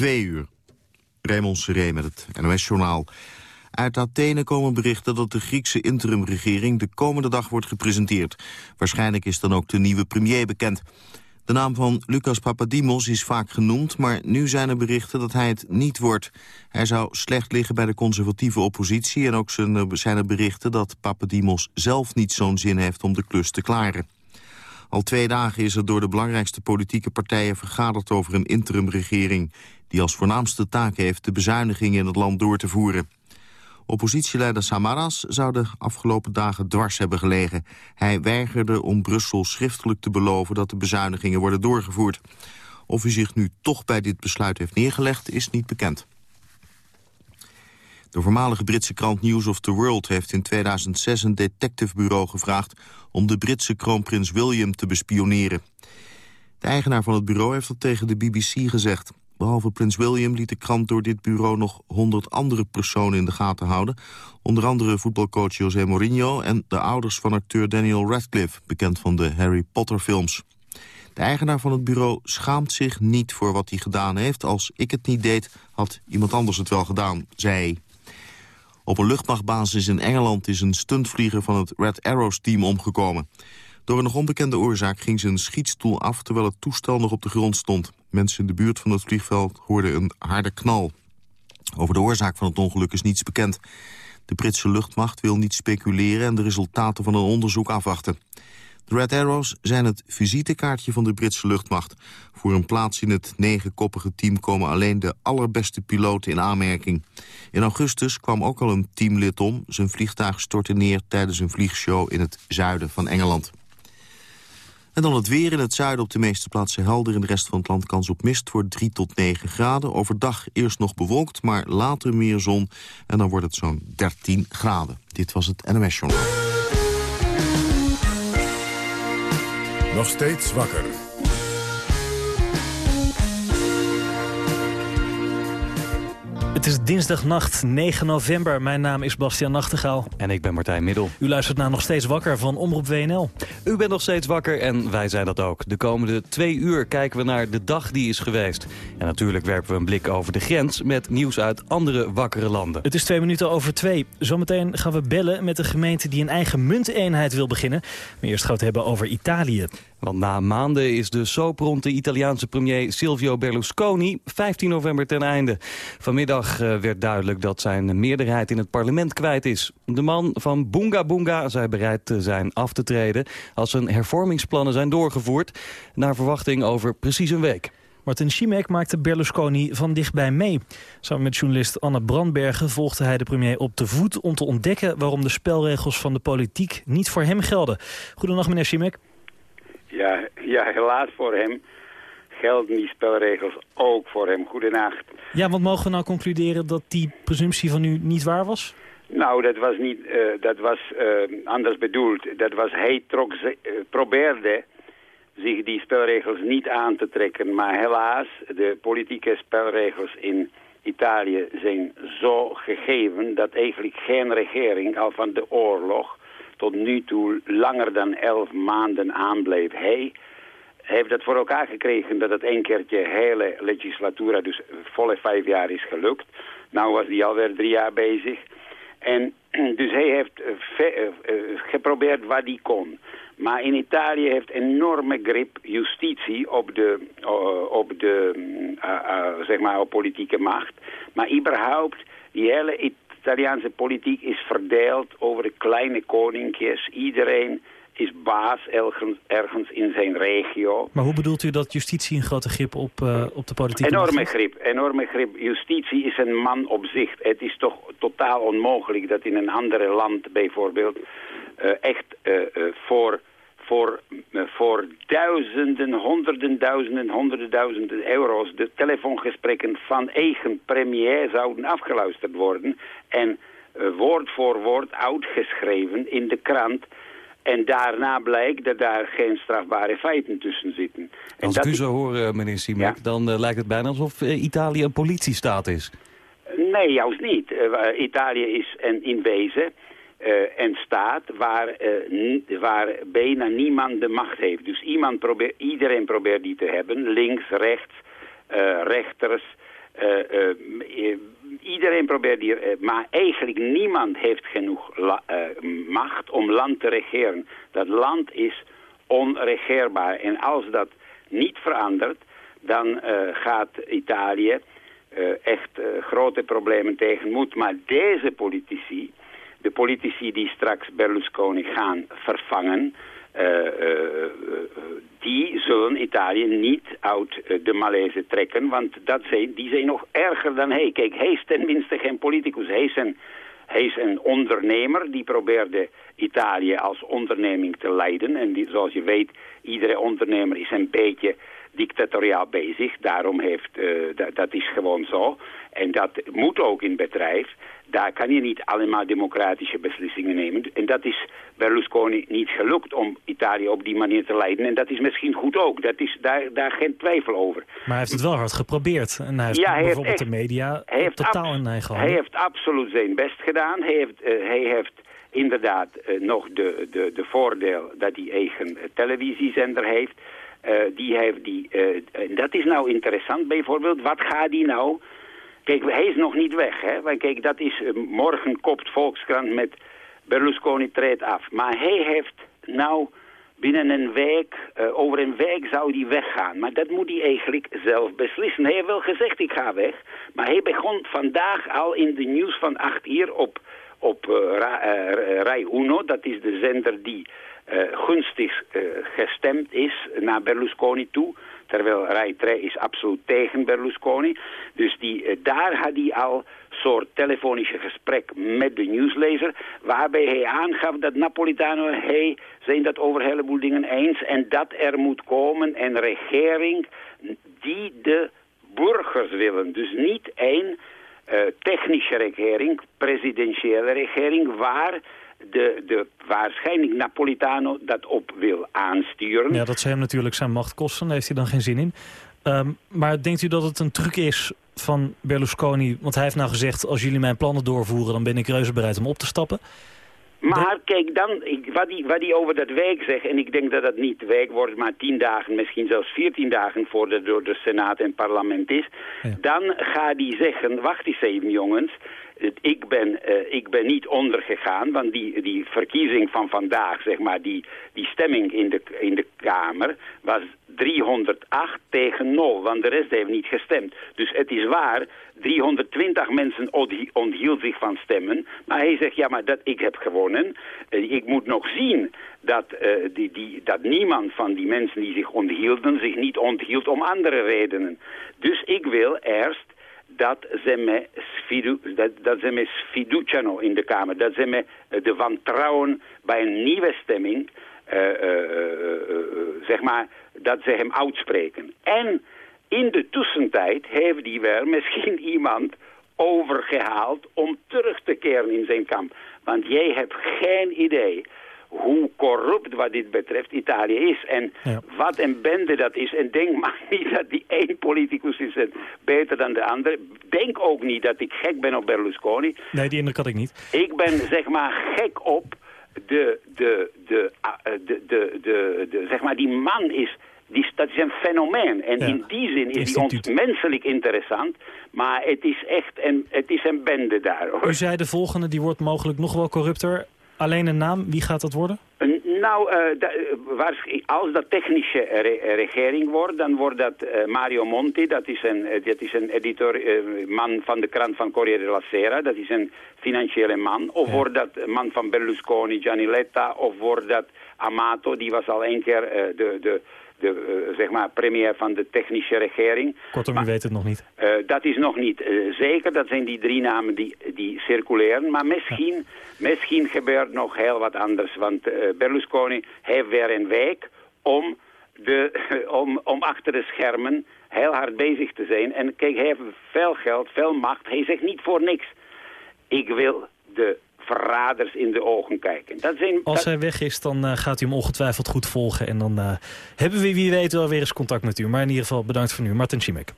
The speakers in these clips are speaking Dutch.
Twee uur. Raymond Seré met het NOS-journaal. Uit Athene komen berichten dat de Griekse interimregering de komende dag wordt gepresenteerd. Waarschijnlijk is dan ook de nieuwe premier bekend. De naam van Lucas Papadimos is vaak genoemd, maar nu zijn er berichten dat hij het niet wordt. Hij zou slecht liggen bij de conservatieve oppositie en ook zijn er berichten dat Papadimos zelf niet zo'n zin heeft om de klus te klaren. Al twee dagen is er door de belangrijkste politieke partijen vergaderd over een interimregering... die als voornaamste taak heeft de bezuinigingen in het land door te voeren. Oppositieleider Samaras zou de afgelopen dagen dwars hebben gelegen. Hij weigerde om Brussel schriftelijk te beloven dat de bezuinigingen worden doorgevoerd. Of hij zich nu toch bij dit besluit heeft neergelegd is niet bekend. De voormalige Britse krant News of the World heeft in 2006 een detectivebureau gevraagd om de Britse kroonprins William te bespioneren. De eigenaar van het bureau heeft dat tegen de BBC gezegd. Behalve prins William liet de krant door dit bureau nog honderd andere personen in de gaten houden. Onder andere voetbalcoach José Mourinho en de ouders van acteur Daniel Radcliffe, bekend van de Harry Potter films. De eigenaar van het bureau schaamt zich niet voor wat hij gedaan heeft. Als ik het niet deed, had iemand anders het wel gedaan, zei hij. Op een luchtmachtbasis in Engeland is een stuntvlieger van het Red Arrows team omgekomen. Door een nog onbekende oorzaak ging zijn schietstoel af terwijl het toestel nog op de grond stond. Mensen in de buurt van het vliegveld hoorden een harde knal. Over de oorzaak van het ongeluk is niets bekend. De Britse luchtmacht wil niet speculeren en de resultaten van een onderzoek afwachten. Red Arrows zijn het visitekaartje van de Britse luchtmacht. Voor een plaats in het negenkoppige team komen alleen de allerbeste piloten in aanmerking. In augustus kwam ook al een teamlid om. Zijn vliegtuig stortte neer tijdens een vliegshow in het zuiden van Engeland. En dan het weer in het zuiden op de meeste plaatsen helder. In de rest van het land kans op mist voor 3 tot 9 graden. Overdag eerst nog bewolkt, maar later meer zon. En dan wordt het zo'n 13 graden. Dit was het NMS Journal. Nog steeds wakker. Het is dinsdagnacht, 9 november. Mijn naam is Bastiaan Nachtegaal. En ik ben Martijn Middel. U luistert naar Nog Steeds Wakker van Omroep WNL. U bent nog steeds wakker en wij zijn dat ook. De komende twee uur kijken we naar de dag die is geweest. En natuurlijk werpen we een blik over de grens met nieuws uit andere wakkere landen. Het is twee minuten over twee. Zometeen gaan we bellen met een gemeente die een eigen munteenheid wil beginnen. Maar eerst gaan we het hebben over Italië. Want na maanden is de soapronde Italiaanse premier Silvio Berlusconi 15 november ten einde. Vanmiddag eh, werd duidelijk dat zijn meerderheid in het parlement kwijt is. De man van Boonga Boonga zei bereid te zijn af te treden als zijn hervormingsplannen zijn doorgevoerd. Naar verwachting over precies een week. Martin Schimek maakte Berlusconi van dichtbij mee. Samen met journalist Anne Brandbergen volgde hij de premier op de voet... om te ontdekken waarom de spelregels van de politiek niet voor hem gelden. Goedendag meneer Schimek. Ja, ja, helaas voor hem gelden die spelregels ook voor hem. Goedenacht. Ja, want mogen we nou concluderen dat die presumptie van u niet waar was? Nou, dat was niet, uh, dat was uh, anders bedoeld. Dat was, hij trok, uh, probeerde zich die spelregels niet aan te trekken. Maar helaas, de politieke spelregels in Italië zijn zo gegeven... dat eigenlijk geen regering, al van de oorlog tot nu toe langer dan elf maanden aanbleef. Hij heeft het voor elkaar gekregen dat het een keertje hele legislatura, dus volle vijf jaar is gelukt. Nou was hij alweer drie jaar bezig. En dus hij heeft uh, uh, geprobeerd wat hij kon. Maar in Italië heeft enorme grip justitie op de, op de zeg maar politieke macht. Maar überhaupt, die hele Italiaanse politiek is verdeeld over de kleine koninkjes. Iedereen is baas ergens, ergens in zijn regio. Maar hoe bedoelt u dat justitie een grote grip op, uh, op de politiek Enorme grip, enorme grip. Justitie is een man op zich. Het is toch totaal onmogelijk dat in een ander land bijvoorbeeld uh, echt uh, voor voor, voor duizenden, honderden duizenden, honderden duizenden euro's de telefoongesprekken van eigen premier zouden afgeluisterd worden en uh, woord voor woord uitgeschreven in de krant. En daarna blijkt dat daar geen strafbare feiten tussen zitten. En Als ik u zo hoor, uh, meneer Simek, ja? dan uh, lijkt het bijna alsof Italië een politiestaat is. Nee, juist niet. Italië is en in wezen uh, en staat waar, uh, waar bijna niemand de macht heeft. Dus iemand probeert, iedereen probeert die te hebben. Links, rechts, uh, rechters, maar eigenlijk niemand heeft genoeg macht om land te regeren. Dat land is onregeerbaar. En als dat niet verandert, dan gaat Italië echt grote problemen tegenmoet. Maar deze politici, de politici die straks Berlusconi gaan vervangen... Uh, die zullen Italië niet uit de malaise trekken, want dat zijn, die zijn nog erger dan hij. Kijk, hij is tenminste geen politicus, hij is een, hij is een ondernemer die probeerde Italië als onderneming te leiden. En die, zoals je weet, iedere ondernemer is een beetje dictatoriaal bezig. Daarom heeft, uh, dat is gewoon zo. En dat moet ook in bedrijf. Daar kan je niet allemaal democratische beslissingen nemen. En dat is Berlusconi niet gelukt om Italië op die manier te leiden. En dat is misschien goed ook. Dat is daar, daar geen twijfel over. Maar hij heeft het wel hard geprobeerd. En hij heeft ja, hij bijvoorbeeld de media hij heeft totaal in eigen Hij heeft absoluut zijn best gedaan. Hij heeft, uh, hij heeft inderdaad uh, nog de, de, de voordeel dat hij eigen televisiezender heeft. Uh, die heeft die, uh, dat is nou interessant bijvoorbeeld. Wat gaat die nou Kijk, hij is nog niet weg. Hè? Want kijk, dat is, uh, morgen kopt Volkskrant met Berlusconi treedt af. Maar hij heeft nou binnen een week, over een week zou hij weggaan. Maar dat moet hij eigenlijk zelf beslissen. Hij heeft wel gezegd, ik ga weg. Maar hij begon vandaag al in de nieuws van 8 uur op, op Rai Uno. Dat is de zender die gunstig gestemd is naar Berlusconi toe terwijl Rai 3 is absoluut tegen Berlusconi. Dus die, eh, daar had hij al soort telefonische gesprek met de nieuwslezer... waarbij hij aangaf dat Napolitano, hij zijn dat over een heleboel dingen eens... en dat er moet komen een regering die de burgers willen. Dus niet uh, technische regering, presidentiële regering... waar de, de waarschijnlijk Napolitano dat op wil aansturen. Ja, dat zou hem natuurlijk zijn macht kosten. Daar heeft hij dan geen zin in. Ehm, maar denkt u dat het een truc is van Berlusconi? Want hij heeft nou gezegd, als jullie mijn plannen doorvoeren... dan ben ik reuze bereid om op te stappen. Maar kijk, dan, ik, wat, hij, wat over dat week zegt, en ik denk dat dat niet week wordt, maar tien dagen, misschien zelfs veertien dagen voordat door de Senaat en parlement is, dan gaat hij zeggen, wacht eens even jongens, ik ben, uh, ik ben niet ondergegaan, want die, die verkiezing van vandaag, zeg maar, die, die stemming in de, in de Kamer was 308 tegen 0, want de rest heeft niet gestemd. Dus het is waar, 320 mensen onthield zich van stemmen, maar hij zegt, ja, maar dat, ik heb gewonnen. Uh, ik moet nog zien dat, uh, die, die, dat niemand van die mensen die zich onthielden, zich niet onthield om andere redenen. Dus ik wil eerst dat ze me, sfidu, dat, dat ze me sfiduciano in de Kamer. Dat ze me eh, de wantrouwen bij een nieuwe stemming, uh, zeg maar, dat ze hem uitspreken. En in de tussentijd heeft hij wel misschien iemand overgehaald om terug te keren in zijn kamp. Want jij hebt geen idee hoe corrupt wat dit betreft Italië is. En wat een bende dat is. En denk maar niet dat die één politicus is beter dan de andere. Denk ook niet dat ik gek ben op Berlusconi. Nee, die indruk had ik niet. Ik ben zeg maar gek op de, de, de, de, de, de, de zeg maar die man is... Die, dat is een fenomeen. En in die zin is hij ons menselijk interessant. Maar het is echt een, het is een bende daar. Hoor. U zei de volgende, die wordt mogelijk nog wel corrupter. Alleen een naam, wie gaat dat worden? Nou, uh, als dat technische regering wordt, dan wordt dat uh, Mario Monti. Dat is een, dat is een editor, man van de krant van Corriere della Sera. Dat is een financiële man. Of wordt dat man van Berlusconi, Gianni Letta. Of wordt dat Amato, die was al een keer de, de de uh, zeg maar premier van de technische regering. Kortom, u weet het nog niet. Uh, dat is nog niet uh, zeker. Dat zijn die drie namen die, die circuleren. Maar misschien, ja. misschien gebeurt nog heel wat anders. Want Berlusconi heeft weer een week om, de, om, om achter de schermen heel hard bezig te zijn. En kijk, hij heeft veel geld, veel macht. Hij zegt niet voor niks. Ik wil de verraders in de ogen kijken. Dat zijn, Als hij weg is, dan uh, gaat u hem ongetwijfeld goed volgen. En dan uh, hebben we wie weet wel weer eens contact met u. Maar in ieder geval bedankt voor nu. Martin Schimek.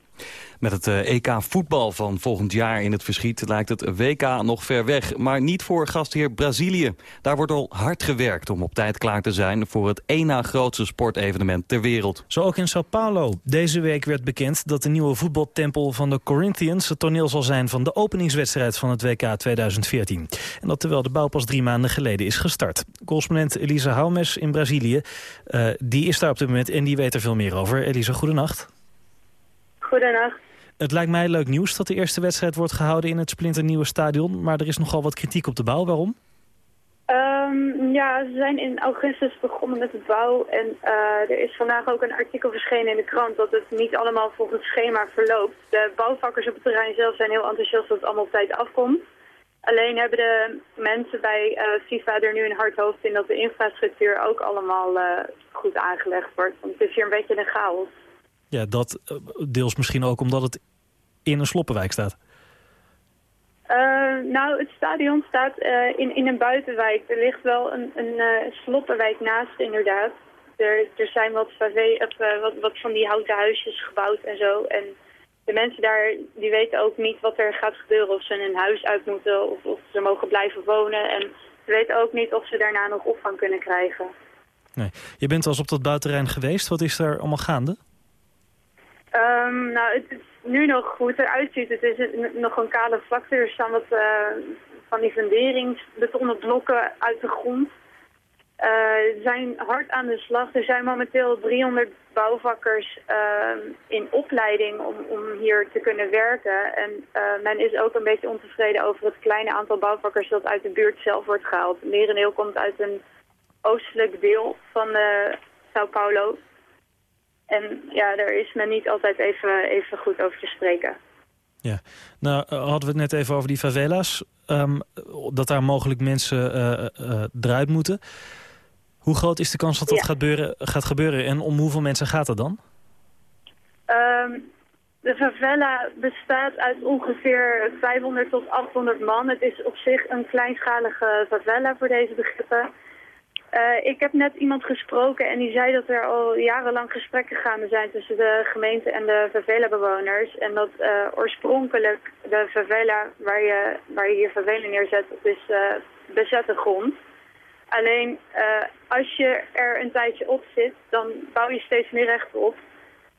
Met het EK eh, e voetbal van volgend jaar in het verschiet lijkt het WK nog ver weg. Maar niet voor gastheer Brazilië. Daar wordt al hard gewerkt om op tijd klaar te zijn voor het één na grootste sportevenement ter wereld. Zo ook in Sao Paulo. Deze week werd bekend dat de nieuwe voetbaltempel van de Corinthians het toneel zal zijn van de openingswedstrijd van het WK 2014. En dat terwijl de bouw pas drie maanden geleden is gestart. Correspondent Elisa Houmes in Brazilië, uh, die is daar op dit moment en die weet er veel meer over. Elisa, goedenacht. Goedenacht. Het lijkt mij leuk nieuws dat de eerste wedstrijd wordt gehouden in het splinternieuwe stadion. Maar er is nogal wat kritiek op de bouw. Waarom? Um, ja, ze zijn in augustus begonnen met de bouw. En uh, er is vandaag ook een artikel verschenen in de krant dat het niet allemaal volgens schema verloopt. De bouwvakkers op het terrein zelf zijn heel enthousiast dat het allemaal op tijd afkomt. Alleen hebben de mensen bij uh, FIFA er nu een hard hoofd in dat de infrastructuur ook allemaal uh, goed aangelegd wordt. Want het is hier een beetje een chaos. Ja, dat deels misschien ook omdat het in een sloppenwijk staat. Uh, nou, het stadion staat uh, in, in een buitenwijk. Er ligt wel een, een uh, sloppenwijk naast, inderdaad. Er, er zijn wat, wat, wat van die houten huisjes gebouwd en zo. En de mensen daar die weten ook niet wat er gaat gebeuren. Of ze hun huis uit moeten of, of ze mogen blijven wonen. En ze weten ook niet of ze daarna nog opvang kunnen krijgen. Nee. Je bent al eens op dat buitenterrein geweest. Wat is er allemaal gaande? Um, nou, het is nu nog hoe het eruit ziet. Het is nog een kale vlakte. Er staan wat uh, van die funderingsbetonnen blokken uit de grond. Uh, zijn hard aan de slag. Er zijn momenteel 300 bouwvakkers uh, in opleiding om, om hier te kunnen werken. En uh, men is ook een beetje ontevreden over het kleine aantal bouwvakkers dat uit de buurt zelf wordt gehaald. Merendeel komt uit een oostelijk deel van Sao Paulo. En ja, daar is men niet altijd even, even goed over te spreken. Ja, nou hadden we het net even over die favela's. Um, dat daar mogelijk mensen uh, uh, eruit moeten. Hoe groot is de kans dat dat gaat, gebeuren, gaat gebeuren en om hoeveel mensen gaat het dan? Um, de favela bestaat uit ongeveer 500 tot 800 man. Het is op zich een kleinschalige favela voor deze begrippen. Uh, ik heb net iemand gesproken en die zei dat er al jarenlang gesprekken gaande zijn tussen de gemeente en de favela-bewoners. En dat uh, oorspronkelijk de favela waar je, waar je hier favela neerzet, dat is uh, bezette grond. Alleen als je er een tijdje op zit, dan bouw je steeds meer recht op.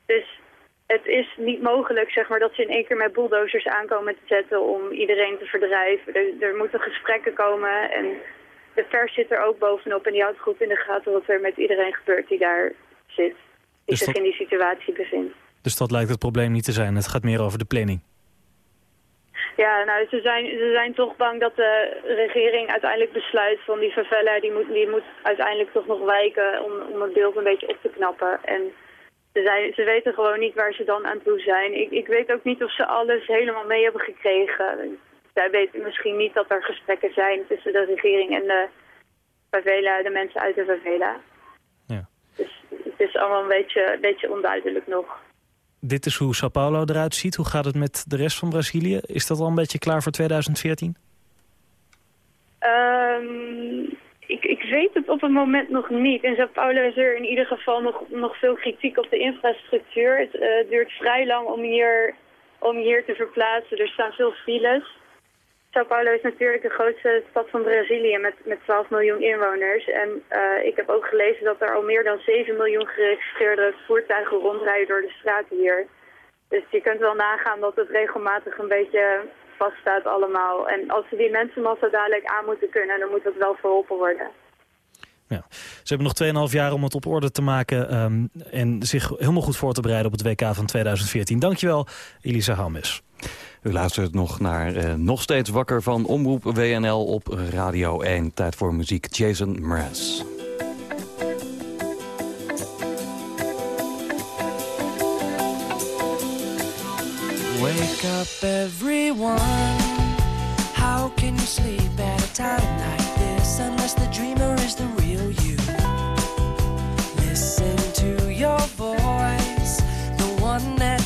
Dus het is niet mogelijk zeg maar, dat ze in één keer met bulldozers aankomen te zetten om iedereen te verdrijven. Er, er moeten gesprekken komen en de pers zit er ook bovenop en die houdt goed in de gaten wat er met iedereen gebeurt die daar zit. Die dus zich in die situatie bevindt. Dus dat lijkt het probleem niet te zijn. Het gaat meer over de planning. Ja, nou, ze zijn, ze zijn toch bang dat de regering uiteindelijk besluit van die favela, die moet, die moet uiteindelijk toch nog wijken om, om het beeld een beetje op te knappen. En ze, zijn, ze weten gewoon niet waar ze dan aan toe zijn. Ik, ik weet ook niet of ze alles helemaal mee hebben gekregen zij weten misschien niet dat er gesprekken zijn tussen de regering en de favela, de mensen uit de favela. Ja. Dus het is allemaal een beetje, een beetje onduidelijk nog. Dit is hoe Sao Paulo eruit ziet. Hoe gaat het met de rest van Brazilië? Is dat al een beetje klaar voor 2014? Um, ehm, ik, ik weet het op het moment nog niet. In Sao Paulo is er in ieder geval nog, nog veel kritiek op de infrastructuur. Het uh, duurt vrij lang om hier, om hier te verplaatsen. Er staan veel files. Sao Paulo is natuurlijk de grootste stad van Brazilië met, met 12 miljoen inwoners. En uh, ik heb ook gelezen dat er al meer dan 7 miljoen geregistreerde voertuigen rondrijden door de straten hier. Dus je kunt wel nagaan dat het regelmatig een beetje vaststaat allemaal. En als we die mensenmassa dadelijk aan moeten kunnen, dan moet dat wel verholpen worden. Ja. Ze hebben nog 2,5 jaar om het op orde te maken um, en zich helemaal goed voor te bereiden op het WK van 2014. Dankjewel, Elisa Hammes. U luistert nog naar uh, Nog Steeds Wakker van Omroep WNL op Radio 1. Tijd voor muziek Jason Mraz. Wake up everyone How can you sleep at a time like this Unless the dreamer is the real you Listen to your voice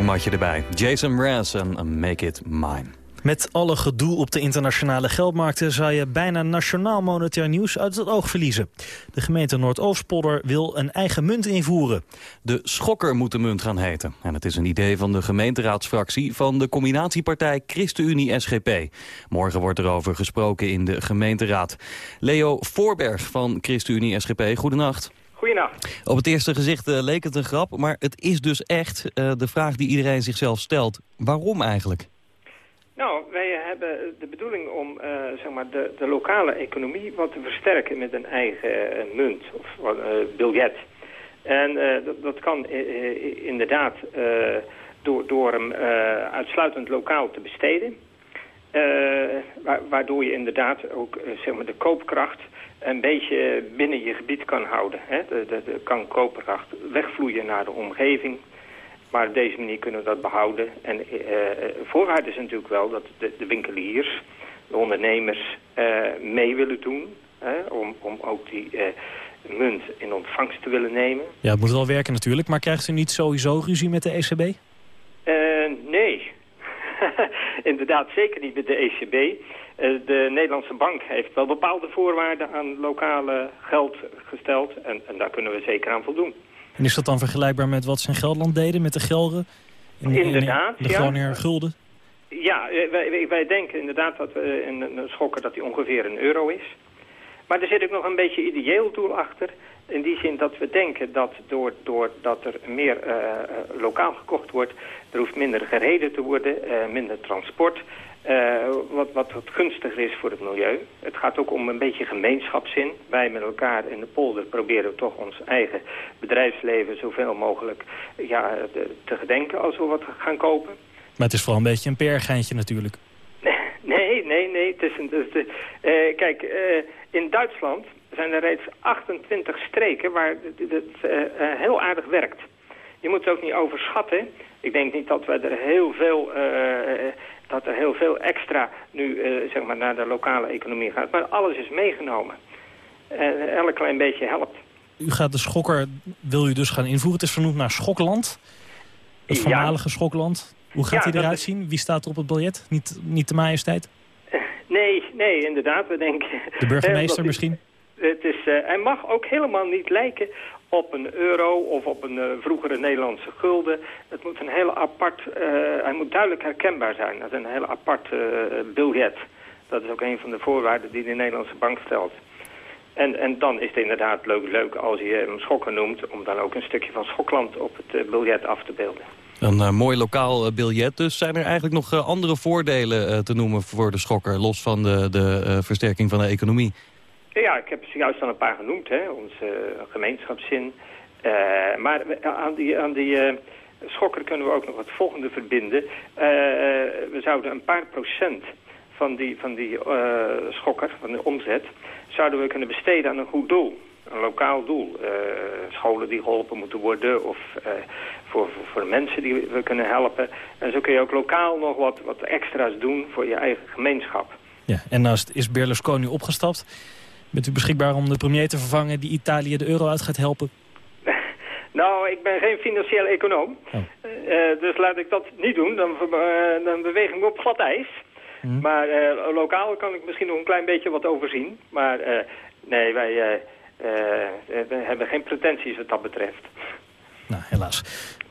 hangmatje erbij. Jason Mraz en Make It Mine. Met alle gedoe op de internationale geldmarkten... zou je bijna nationaal monetair nieuws uit het oog verliezen. De gemeente Noordoostpolder wil een eigen munt invoeren. De schokker moet de munt gaan heten. En het is een idee van de gemeenteraadsfractie van de combinatiepartij ChristenUnie-SGP. Morgen wordt erover gesproken in de gemeenteraad. Leo Voorberg van ChristenUnie-SGP, goedenacht. Goedenacht. Op het eerste gezicht eh, leek het een grap, maar het is dus echt eh, de vraag die iedereen zichzelf stelt. Waarom eigenlijk? Nou, wij hebben de bedoeling om eh, zeg maar de, de lokale economie wat te versterken met een eigen munt of biljet. En dat, dat kan inderdaad door, door hem uitsluitend lokaal te besteden. Eh, wa- waardoor je inderdaad ook eh, zeg maar de koopkracht een beetje binnen je gebied kan houden. Hè? De, de, de kan koopkracht wegvloeien naar de omgeving. Maar op deze manier kunnen we dat behouden. En eh, voorwaarde is natuurlijk wel dat de, de winkeliers, de ondernemers mee willen doen. Hè, om, om ook die munt in ontvangst te willen nemen. Ja, het moet wel werken natuurlijk, maar krijgt u niet sowieso ruzie met de ECB? Nee, inderdaad zeker niet met de ECB. Eh, de Nederlandse bank heeft wel bepaalde voorwaarden aan lokale geld gesteld. En, en daar kunnen we zeker aan voldoen. En is dat dan vergelijkbaar met wat ze in Gelderland deden met de Gelren? In- in- Inderdaad, De ja. Groninger Gulden? Ja, eh, wij, wij- denken inderdaad dat we in een schokker dat die ongeveer een euro is. Maar er zit ook nog een beetje ideeel doel achter. In die zin dat we denken dat door, doordat er meer eh, eh, lokaal gekocht wordt... er hoeft minder gereden te worden, eh, minder transport... wat, wat wat gunstiger is voor het milieu. Het gaat ook om een beetje gemeenschapszin. Wij met elkaar in de polder proberen toch ons eigen bedrijfsleven... zoveel mogelijk ja, te gedenken als we wat gaan kopen. Maar het is vooral een beetje een pergeintje natuurlijk. Nee, nee, nee. Het is een, het is, kijk, in Duitsland zijn er reeds 28 streken waar het eh, eh, heel aardig werkt. Je moet het ook niet overschatten. Ik denk niet dat we er heel veel, eh, dat er heel veel extra nu zeg maar naar de lokale economie gaat. Maar alles is meegenomen. En elk klein beetje helpt. U gaat de schokker, wil u dus gaan invoeren. Het is vernoemd naar Schokland. Het Ja. voormalige Schokland. Hoe gaat Ja, hij eruit is- zien? Wie staat er op het biljet? Niet, niet de majesteit? Nee, nee, inderdaad. We denken... De burgemeester misschien? Het is, eh, hij mag ook helemaal niet lijken op een euro of op een eh, vroegere Nederlandse gulden. Het moet een hele apart, eh, hij moet duidelijk herkenbaar zijn. Dat is een heel apart biljet. Dat is ook een van de voorwaarden die de Nederlandse bank stelt. En, en dan is het inderdaad leuk, leuk als je hem schokker noemt... om dan ook een stukje van Schokland op het biljet af te beelden. Een mooi lokaal biljet. Dus zijn er eigenlijk nog andere voordelen te noemen voor de schokker... los van de, de versterking van de economie? Ja, ik heb zojuist al een paar genoemd, hè. Onze gemeenschapszin. Eh, maar aan die, aan die eh, schokker kunnen we ook nog het volgende verbinden. Eh, we zouden een paar procent van die, van die schokker, van de omzet... zouden we kunnen besteden aan een goed doel. Een lokaal doel. Scholen die geholpen moeten worden of voor, voor, voor mensen die we kunnen helpen. En zo kun je ook lokaal nog wat, wat extra's doen voor je eigen gemeenschap. Ja, en is- is Berlusconi opgestapt. Bent u beschikbaar om de premier te vervangen die Italië de euro uit gaat helpen? Nou, ik ben geen financieel econoom. Oh. Eh, dus laat ik dat niet doen. Dan, eh, dan beweeg ik me op glad ijs. Mhm. Maar eh, lokaal kan ik misschien nog een klein beetje wat overzien. Maar eh, nee, wij eh, eh, we hebben geen pretenties wat dat betreft. Nou, helaas.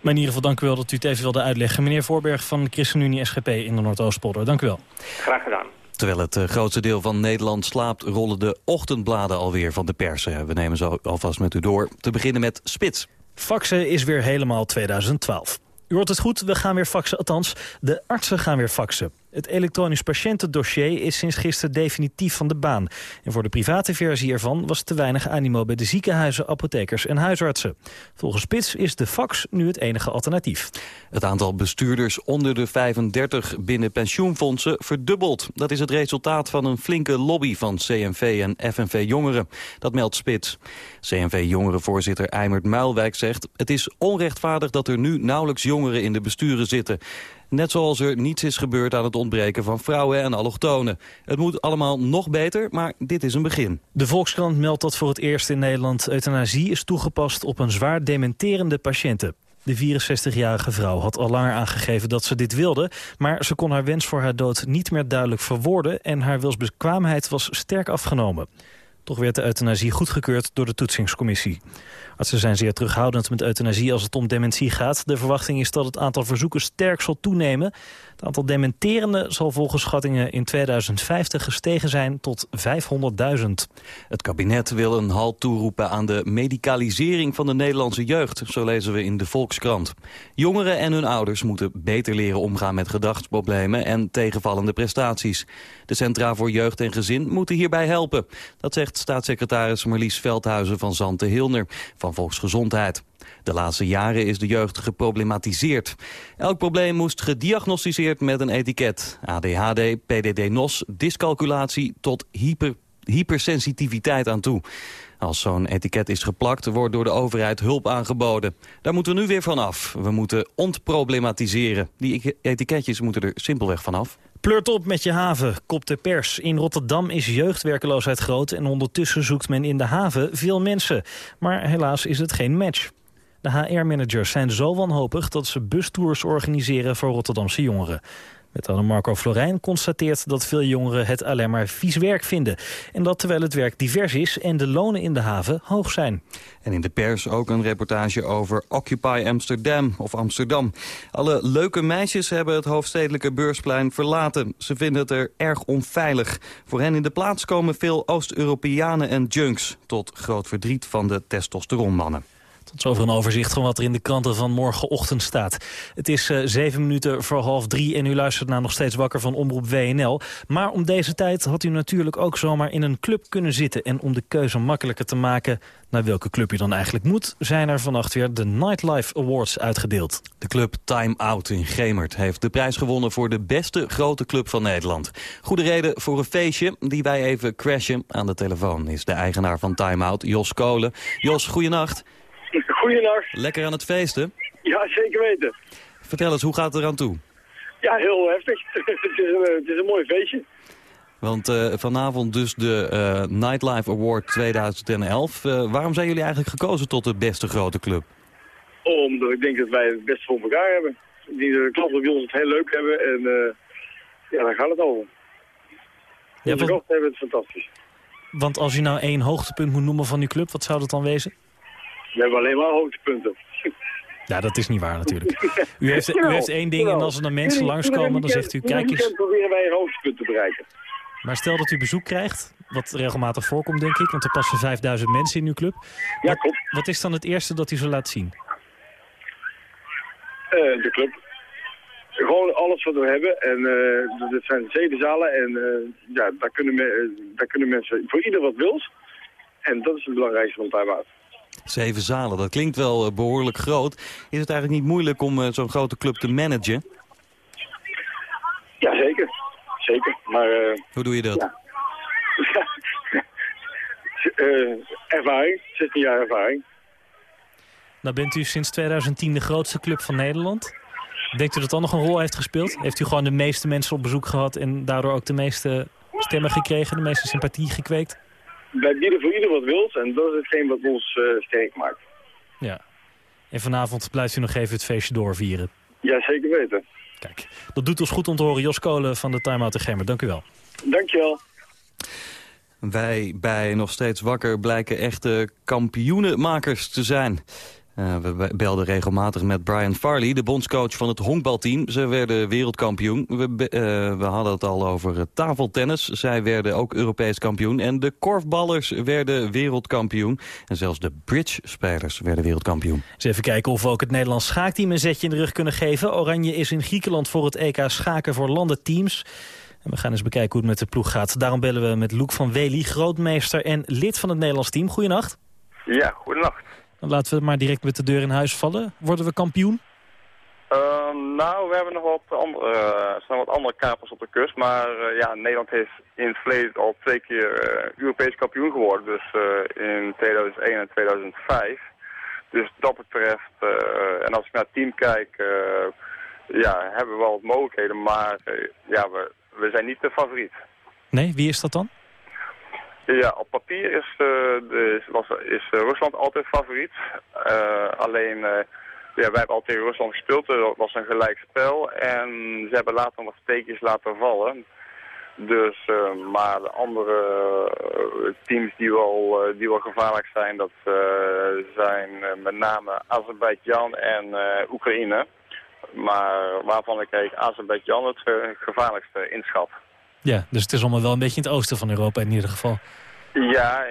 Maar in ieder geval dank u wel dat u het even wilde uitleggen. Meneer Voorberg van de ChristenUnie SGP in de Noordoostpolder. Dank u wel. Graag gedaan. Terwijl het eh, grootste deel van Nederland slaapt... rollen de ochtendbladen alweer van de pers. Eh, We nemen zo alvast met u door. Te beginnen met Spits. Faxen is weer helemaal 2012. U hoort het goed, we gaan weer faxen. Althans, de artsen gaan weer faxen. Het elektronisch patiëntendossier is sinds gisteren definitief van de baan. En voor de private versie ervan was te weinig animo bij de ziekenhuizen, apothekers en huisartsen. Volgens Spits is de fax nu het enige alternatief. Het aantal bestuurders onder de 35 binnen pensioenfondsen verdubbelt. Dat is het resultaat van een flinke lobby van CNV en FNV Jongeren. Dat meldt Spits. CNV Jongerenvoorzitter Eimert Muilwijk zegt... het is onrechtvaardig dat er nu nauwelijks jongeren in de besturen zitten. Net zoals er niets is gebeurd aan het ontbreken van vrouwen en allochtonen. Het moet allemaal nog beter, maar dit is een begin. De Volkskrant meldt dat voor het eerst in Nederland euthanasie is toegepast op een zwaar dementerende patiënte. De 64-jarige vrouw had al langer aangegeven dat ze dit wilde... maar ze kon haar wens voor haar dood niet meer duidelijk verwoorden... en haar wilsbekwaamheid was sterk afgenomen. Toch werd de euthanasie goedgekeurd door de toetsingscommissie. Artsen zijn zeer terughoudend met euthanasie als het om dementie gaat. De verwachting is dat het aantal verzoeken sterk zal toenemen. Het aantal dementerenden zal volgens schattingen in 2050 gestegen zijn tot 500.000. Het kabinet wil een halt toeroepen aan de medicalisering van de Nederlandse jeugd, zo lezen we in de Volkskrant. Jongeren en hun ouders moeten beter leren omgaan met gedachtsproblemen en tegenvallende prestaties. De Centra voor Jeugd en Gezin moeten hierbij helpen. Dat zegt staatssecretaris Marlies Veldhuizen van Zante-Hilner van Volksgezondheid. De laatste jaren is de jeugd geproblematiseerd. Elk probleem moest gediagnosticeerd met een etiket. ADHD, PDD-NOS, dyscalculatie tot hyper, hypersensitiviteit aan toe. Als zo'n etiket is geplakt, wordt door de overheid hulp aangeboden. Daar moeten we nu weer vanaf. We moeten ontproblematiseren. Die etiketjes moeten er simpelweg vanaf. Pleurt op met je haven, kop de pers. In Rotterdam is jeugdwerkeloosheid groot en ondertussen zoekt men in de haven veel mensen. Maar helaas is het geen match. De HR-managers zijn zo wanhopig dat ze bustours organiseren voor Rotterdamse jongeren. Wethouder Marco Florijn constateert dat veel jongeren het alleen maar vies werk vinden. En dat terwijl het werk divers is en de lonen in de haven hoog zijn. En in de pers ook een reportage over Occupy Amsterdam of Amsterdam. Alle leuke meisjes hebben het hoofdstedelijke beursplein verlaten. Ze vinden het er erg onveilig. Voor hen in de plaats komen veel Oost-Europeanen en junks. Tot groot verdriet van de testosteronmannen. Tot zover een overzicht van wat er in de kranten van morgenochtend staat. Het is eh, zeven minuten voor half drie en u luistert naar nog steeds wakker van Omroep WNL. Maar om deze tijd had u natuurlijk ook zomaar in een club kunnen zitten. En om de keuze makkelijker te maken naar welke club u dan eigenlijk moet... zijn er vannacht weer de Nightlife Awards uitgedeeld. De club Time Out in Gemert heeft de prijs gewonnen voor de beste grote club van Nederland. Goede reden voor een feestje die wij even crashen. Aan de telefoon is de eigenaar van Time Out, Jos Kolen. Jos, goeienacht. Goedenacht. Lekker aan het feesten. Ja, zeker weten. Vertel eens, hoe gaat het eraan toe? Ja, heel heftig. het, is een, het is een mooi feestje. Want eh, vanavond dus de eh, Nightlife Award 2011. Eh, waarom zijn jullie eigenlijk gekozen tot de beste grote club? Omdat ik denk dat wij het beste voor elkaar hebben. Dat de klanten bij ons het heel leuk hebben. En eh, ja, daar gaat het over. Ja, want, gasten hebben het fantastisch. want als u nou één hoogtepunt moet noemen van uw club, wat zou dat dan wezen? We hebben alleen maar hoogtepunten. Ja, dat is niet waar natuurlijk. U heeft, u Jawel, heeft één ding en als er dan mensen langskomen, dan zegt u, kijk eens... proberen wij een hoogtepunt te bereiken. Maar stel dat u bezoek krijgt, wat regelmatig voorkomt, denk ik. Want er passen 5000 mensen in uw club. Ja, Wat- klopt. Wat is dan het eerste dat u ze laat zien? Eh, de club. Gewoon alles wat we hebben. En eh dat zijn zeven zalen. En eh, ja, daar kunnen, me, daar kunnen mensen voor ieder wat wils. En dat is het belangrijkste van timeout. Zeven zalen, dat klinkt wel eh, behoorlijk groot. Is het eigenlijk niet moeilijk om eh, zo'n grote club te managen? Ja, zeker. Zeker. Maar eh, Hoe doe je dat? Ja. eh, ervaring. 16 jaar ervaring. Nou bent u sinds 2010 de grootste club van Nederland. Denkt u dat dat nog een rol heeft gespeeld? Heeft u gewoon de meeste mensen op bezoek gehad... en daardoor ook de meeste stemmen gekregen, de meeste sympathie gekweekt? Wij bieden voor ieder wat wils. En dat is hetgeen wat ons eh, sterk maakt. Ja. En vanavond blijft u nog even het feestje doorvieren. Ja, zeker weten. Kijk, dat doet ons goed om te horen. Jos Kolen van de Time Out de Gemmer, dank u wel. Dankjewel. Wij bij Nog Steeds Wakker blijken echte kampioenenmakers te zijn. Eh, we be- belden regelmatig met Brian Farley, de bondscoach van het honkbalteam. Ze werden wereldkampioen. We, be- eh, we hadden het al over eh, tafeltennis. Zij werden ook Europees kampioen. En de korfballers werden wereldkampioen. En zelfs de bridge-spelers werden wereldkampioen. Eens even kijken of we ook het Nederlands schaakteam een zetje in de rug kunnen geven. Oranje is in Griekenland voor het EK schaken voor landenteams. En we gaan eens bekijken hoe het met de ploeg gaat. Daarom bellen we met Loek van Wely, grootmeester en lid van het Nederlands team. Goedenacht. Ja, goedenacht. Dan laten we maar direct met de deur in huis vallen. Worden we kampioen? Ehm, nou, we hebben nog wat andere, er staan wat andere kapers op de kust. Maar eh, ja, Nederland heeft in het verleden al twee keer eh, Europees kampioen geworden. Dus in 2001 en 2005. Dus dat betreft, en als ik naar het team kijk, ja, hebben we wel wat mogelijkheden. Maar ja, we, we zijn niet de favoriet. Nee, wie is dat dan? Ja, op papier is, eh, de, was, is eh, Rusland altijd favoriet. Eh, alleen, ja, wij hebben al tegen Rusland gespeeld. Dat was een gelijk spel. En ze hebben later nog steekjes laten vallen. Dus, maar de andere teams die wel, die wel gevaarlijk zijn, dat zijn met name Azerbeidzjan en Oekraïne. Maar waarvan ik eigenlijk Azerbeidzjan het gevaarlijkste inschat. Ja, dus het is allemaal wel een beetje in het oosten van Europa in ieder geval. Ja,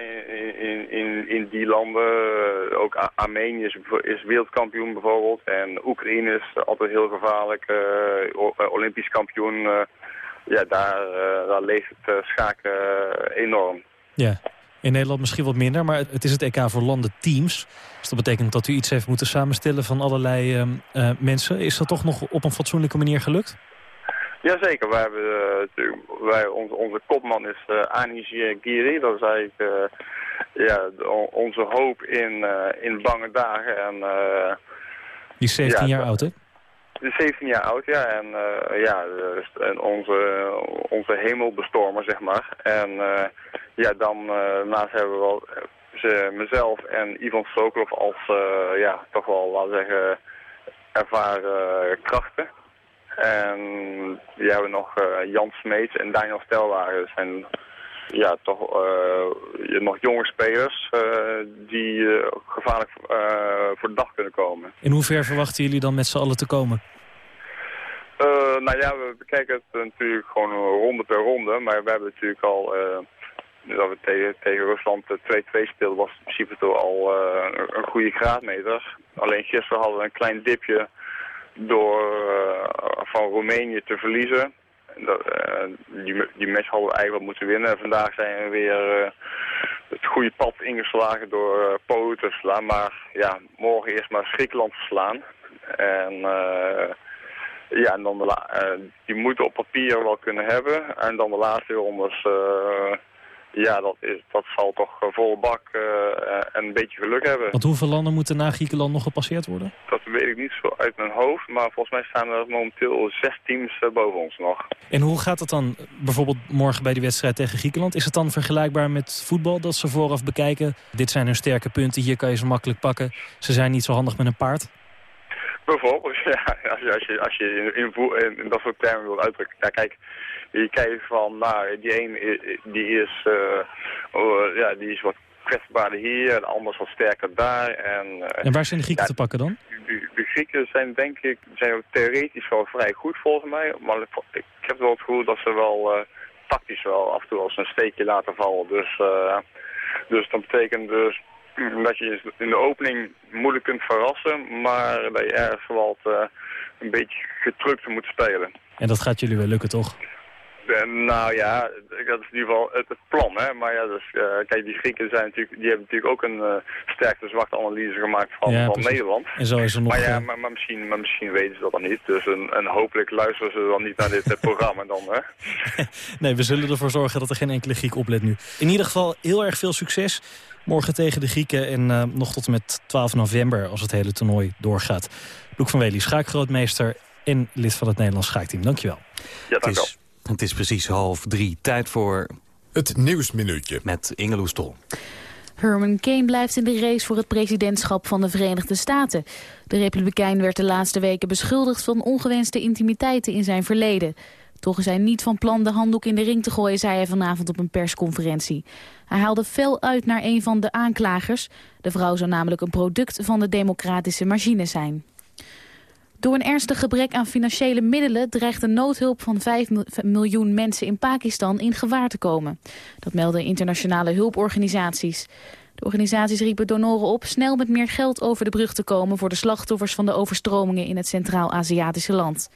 in, in, in, die landen, eh, ook Armenië is, wereldkampioen bijvoorbeeld. En Oekraïne is altijd heel gevaarlijk, eh, eh, olympisch kampioen. ja, daar, daar leeft het schaken enorm. Ja. In Nederland misschien wat minder, maar het is het EK voor landenteams. Dus dat betekent dat u iets heeft moeten samenstellen van allerlei ehm, eh, mensen. Is dat toch nog op een fatsoenlijke manier gelukt? Jazeker, wij hebben, eh, natuurlijk- wij, onze, onze kopman is eh Anis Giri. Dat is eigenlijk eh, ja, onze hoop in, eh, in bange dagen. En, eh, Die is 17 Ja, jaar oud, hè? Die is 17 jaar oud, ja. En eh, ja, dus- en onze, onze hemelbestormer, zeg maar. En eh, ja, dan eh, naast hebben we wel eh, ze, mezelf en Ivan Sokolov als, eh, ja, toch wel, laten we zeggen, ervaren krachten. En die hebben nog eh, Jan Smeets en Daniel Stelwagen. Dat zijn ja, toch eh, nog jonge spelers eh, die gevaarlijk voor de dag kunnen komen. In hoever verwachten jullie dan met z'n allen te komen? Nou ja, we bekijken het natuurlijk gewoon ronde per ronde. Maar we hebben natuurlijk al, dat we tegen, tegen Rusland eh, 2-2 speelden, was in principe toch al een- een goede graadmeter. Alleen gisteren hadden we een klein dipje door eh, van Roemenië te verliezen. En Dat, eh, die, die match hadden we eigenlijk moeten winnen. En vandaag zijn we weer eh, het goede pad ingeslagen door Polen te verslaan. Maar ja, morgen eerst maar Griekenland verslaan. En... ja, en dan de die moeten op papier wel kunnen hebben. En dan de laatste rondes, eh, ja, dat, is, dat zal toch eh, volle bak eh, en een beetje geluk hebben. Want hoeveel landen moeten na Griekenland nog gepasseerd worden? Dat weet ik niet zo uit mijn hoofd, maar volgens mij staan er momenteel zes teams eh, boven ons nog. En hoe gaat het dan bijvoorbeeld morgen bij die wedstrijd tegen Griekenland? Is het dan vergelijkbaar met voetbal dat ze vooraf bekijken? Dit zijn hun sterke punten, hier kan je ze makkelijk pakken. Ze zijn niet zo handig met een paard. Bijvoorbeeld, ja, als je, als je, als je in, in, voe- in, in dat soort termen wilt uitdrukken. Ja, kijk, je kijkt van, nou, die een die is, eh, oh, ja, die is wat kwetsbaarder hier, de ander is wat sterker daar. En, eh, En waar zijn de Grieken ja, te pakken dan? De, de Grieken zijn denk ik zijn theoretisch wel vrij goed volgens mij. Maar ik heb wel het gevoel dat ze wel eh, tactisch wel af en toe als een steekje laten vallen. Dus, eh, dus dat betekent dus dat je in de opening moeilijk kunt verrassen, maar dat je ergens wel wat, een beetje getrukt moet spelen. En dat gaat jullie wel lukken, toch? En, nou ja, dat is in ieder geval het, het plan. Hè? Maar ja, dus, eh, kijk, die Grieken zijn natuurlijk, die hebben natuurlijk ook een uh, sterkte zwarte analyse gemaakt van, Ja, van. Nederland. En zo is er nog... Maar ja, eh, maar, maar, misschien, maar misschien weten ze dat dan niet. Dus en, en hopelijk luisteren ze dan niet naar dit eh, programma dan. Hè? Nee, we zullen ervoor zorgen dat er geen enkele Griek oplet nu. In ieder geval heel erg veel succes. Morgen tegen de Grieken en eh, nog tot en met 12 november als het hele toernooi doorgaat. Loek van Wely, schaakgrootmeester en lid van het Nederlands schaakteam. Dankjewel. Ja, Het dank wel. is, het is precies half drie. Tijd voor Het Nieuwsminuutje. met Ingeloe Stol. Herman Kane blijft in de race voor het presidentschap van de Verenigde Staten. De republikein werd de laatste weken beschuldigd van ongewenste intimiteiten in zijn verleden. Toch is hij niet van plan de handdoek in de ring te gooien, zei hij vanavond op een persconferentie. Hij haalde fel uit naar een van de aanklagers. De vrouw zou namelijk een product van de democratische machine zijn. Door een ernstig gebrek aan financiële middelen dreigt de noodhulp van 5 mil- miljoen mensen in Pakistan in gevaar te komen. Dat melden internationale hulporganisaties. De organisaties riepen donoren op snel met meer geld over de brug te komen voor de slachtoffers van de overstromingen in het Centraal-Aziatische land.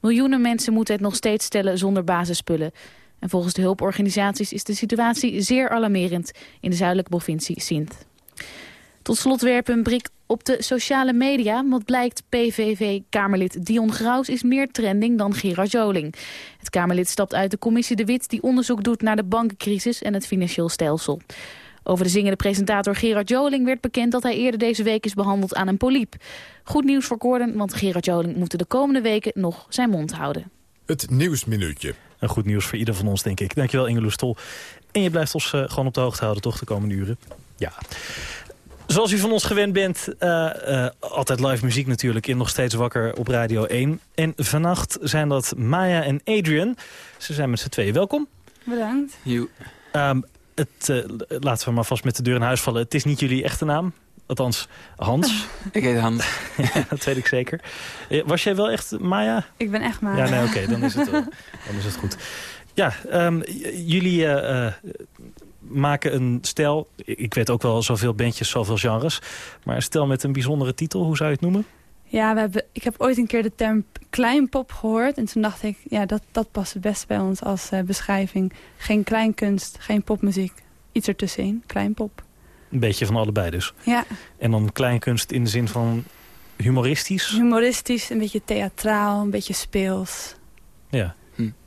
Miljoenen mensen moeten het nog steeds stellen zonder basisspullen. En volgens de hulporganisaties is de situatie zeer alarmerend in de zuidelijke provincie Sindh. Tot slot werpen een blik op de sociale media. Wat blijkt, PVV-Kamerlid Dion Graus is meer trending dan Gerard Joling. Het Kamerlid stapt uit de commissie De Wit... die onderzoek doet naar de bankencrisis en het financieel stelsel. Over de zingende presentator Gerard Joling werd bekend dat hij eerder deze week is behandeld aan een poliep. Goed nieuws voor Gordon, want Gerard Joling moet de komende weken nog zijn mond houden. Het Nieuwsminuutje. En goed nieuws voor ieder van ons, denk ik. Dankjewel, Ingeloe Stol. En je blijft ons eh, gewoon op de hoogte houden, toch, de komende uren? Ja. Zoals u van ons gewend bent, eh, eh, altijd live muziek natuurlijk... in Nog Steeds Wakker op Radio 1. En vannacht zijn dat Maya en Adrian. Ze zijn met z'n tweeën. Welkom. Bedankt. Ehm, het, eh, laten we maar vast met de deur in huis vallen. Het is niet jullie echte naam. Althans, Hans. Ik heet Hans. dat weet ik zeker. Was jij wel echt Maya? Ik ben echt maar. Ja, nee, oké, dan, is het, dan is het goed. Ja, ehm, jullie eh, eh, maken een stijl. Ik weet ook wel zoveel bandjes, zoveel genres. Maar een stel met een bijzondere titel, hoe zou je het noemen? Ja, we hebben, ik heb ooit een keer de term kleinpop gehoord. En toen dacht ik, ja, dat, dat past het best bij ons als eh, beschrijving. Geen kleinkunst, geen popmuziek. Iets ertussenin, kleinpop. Een beetje van allebei dus. Ja, En dan kleinkunst in de zin van humoristisch. humoristisch, een beetje theatraal, een beetje speels. Ja.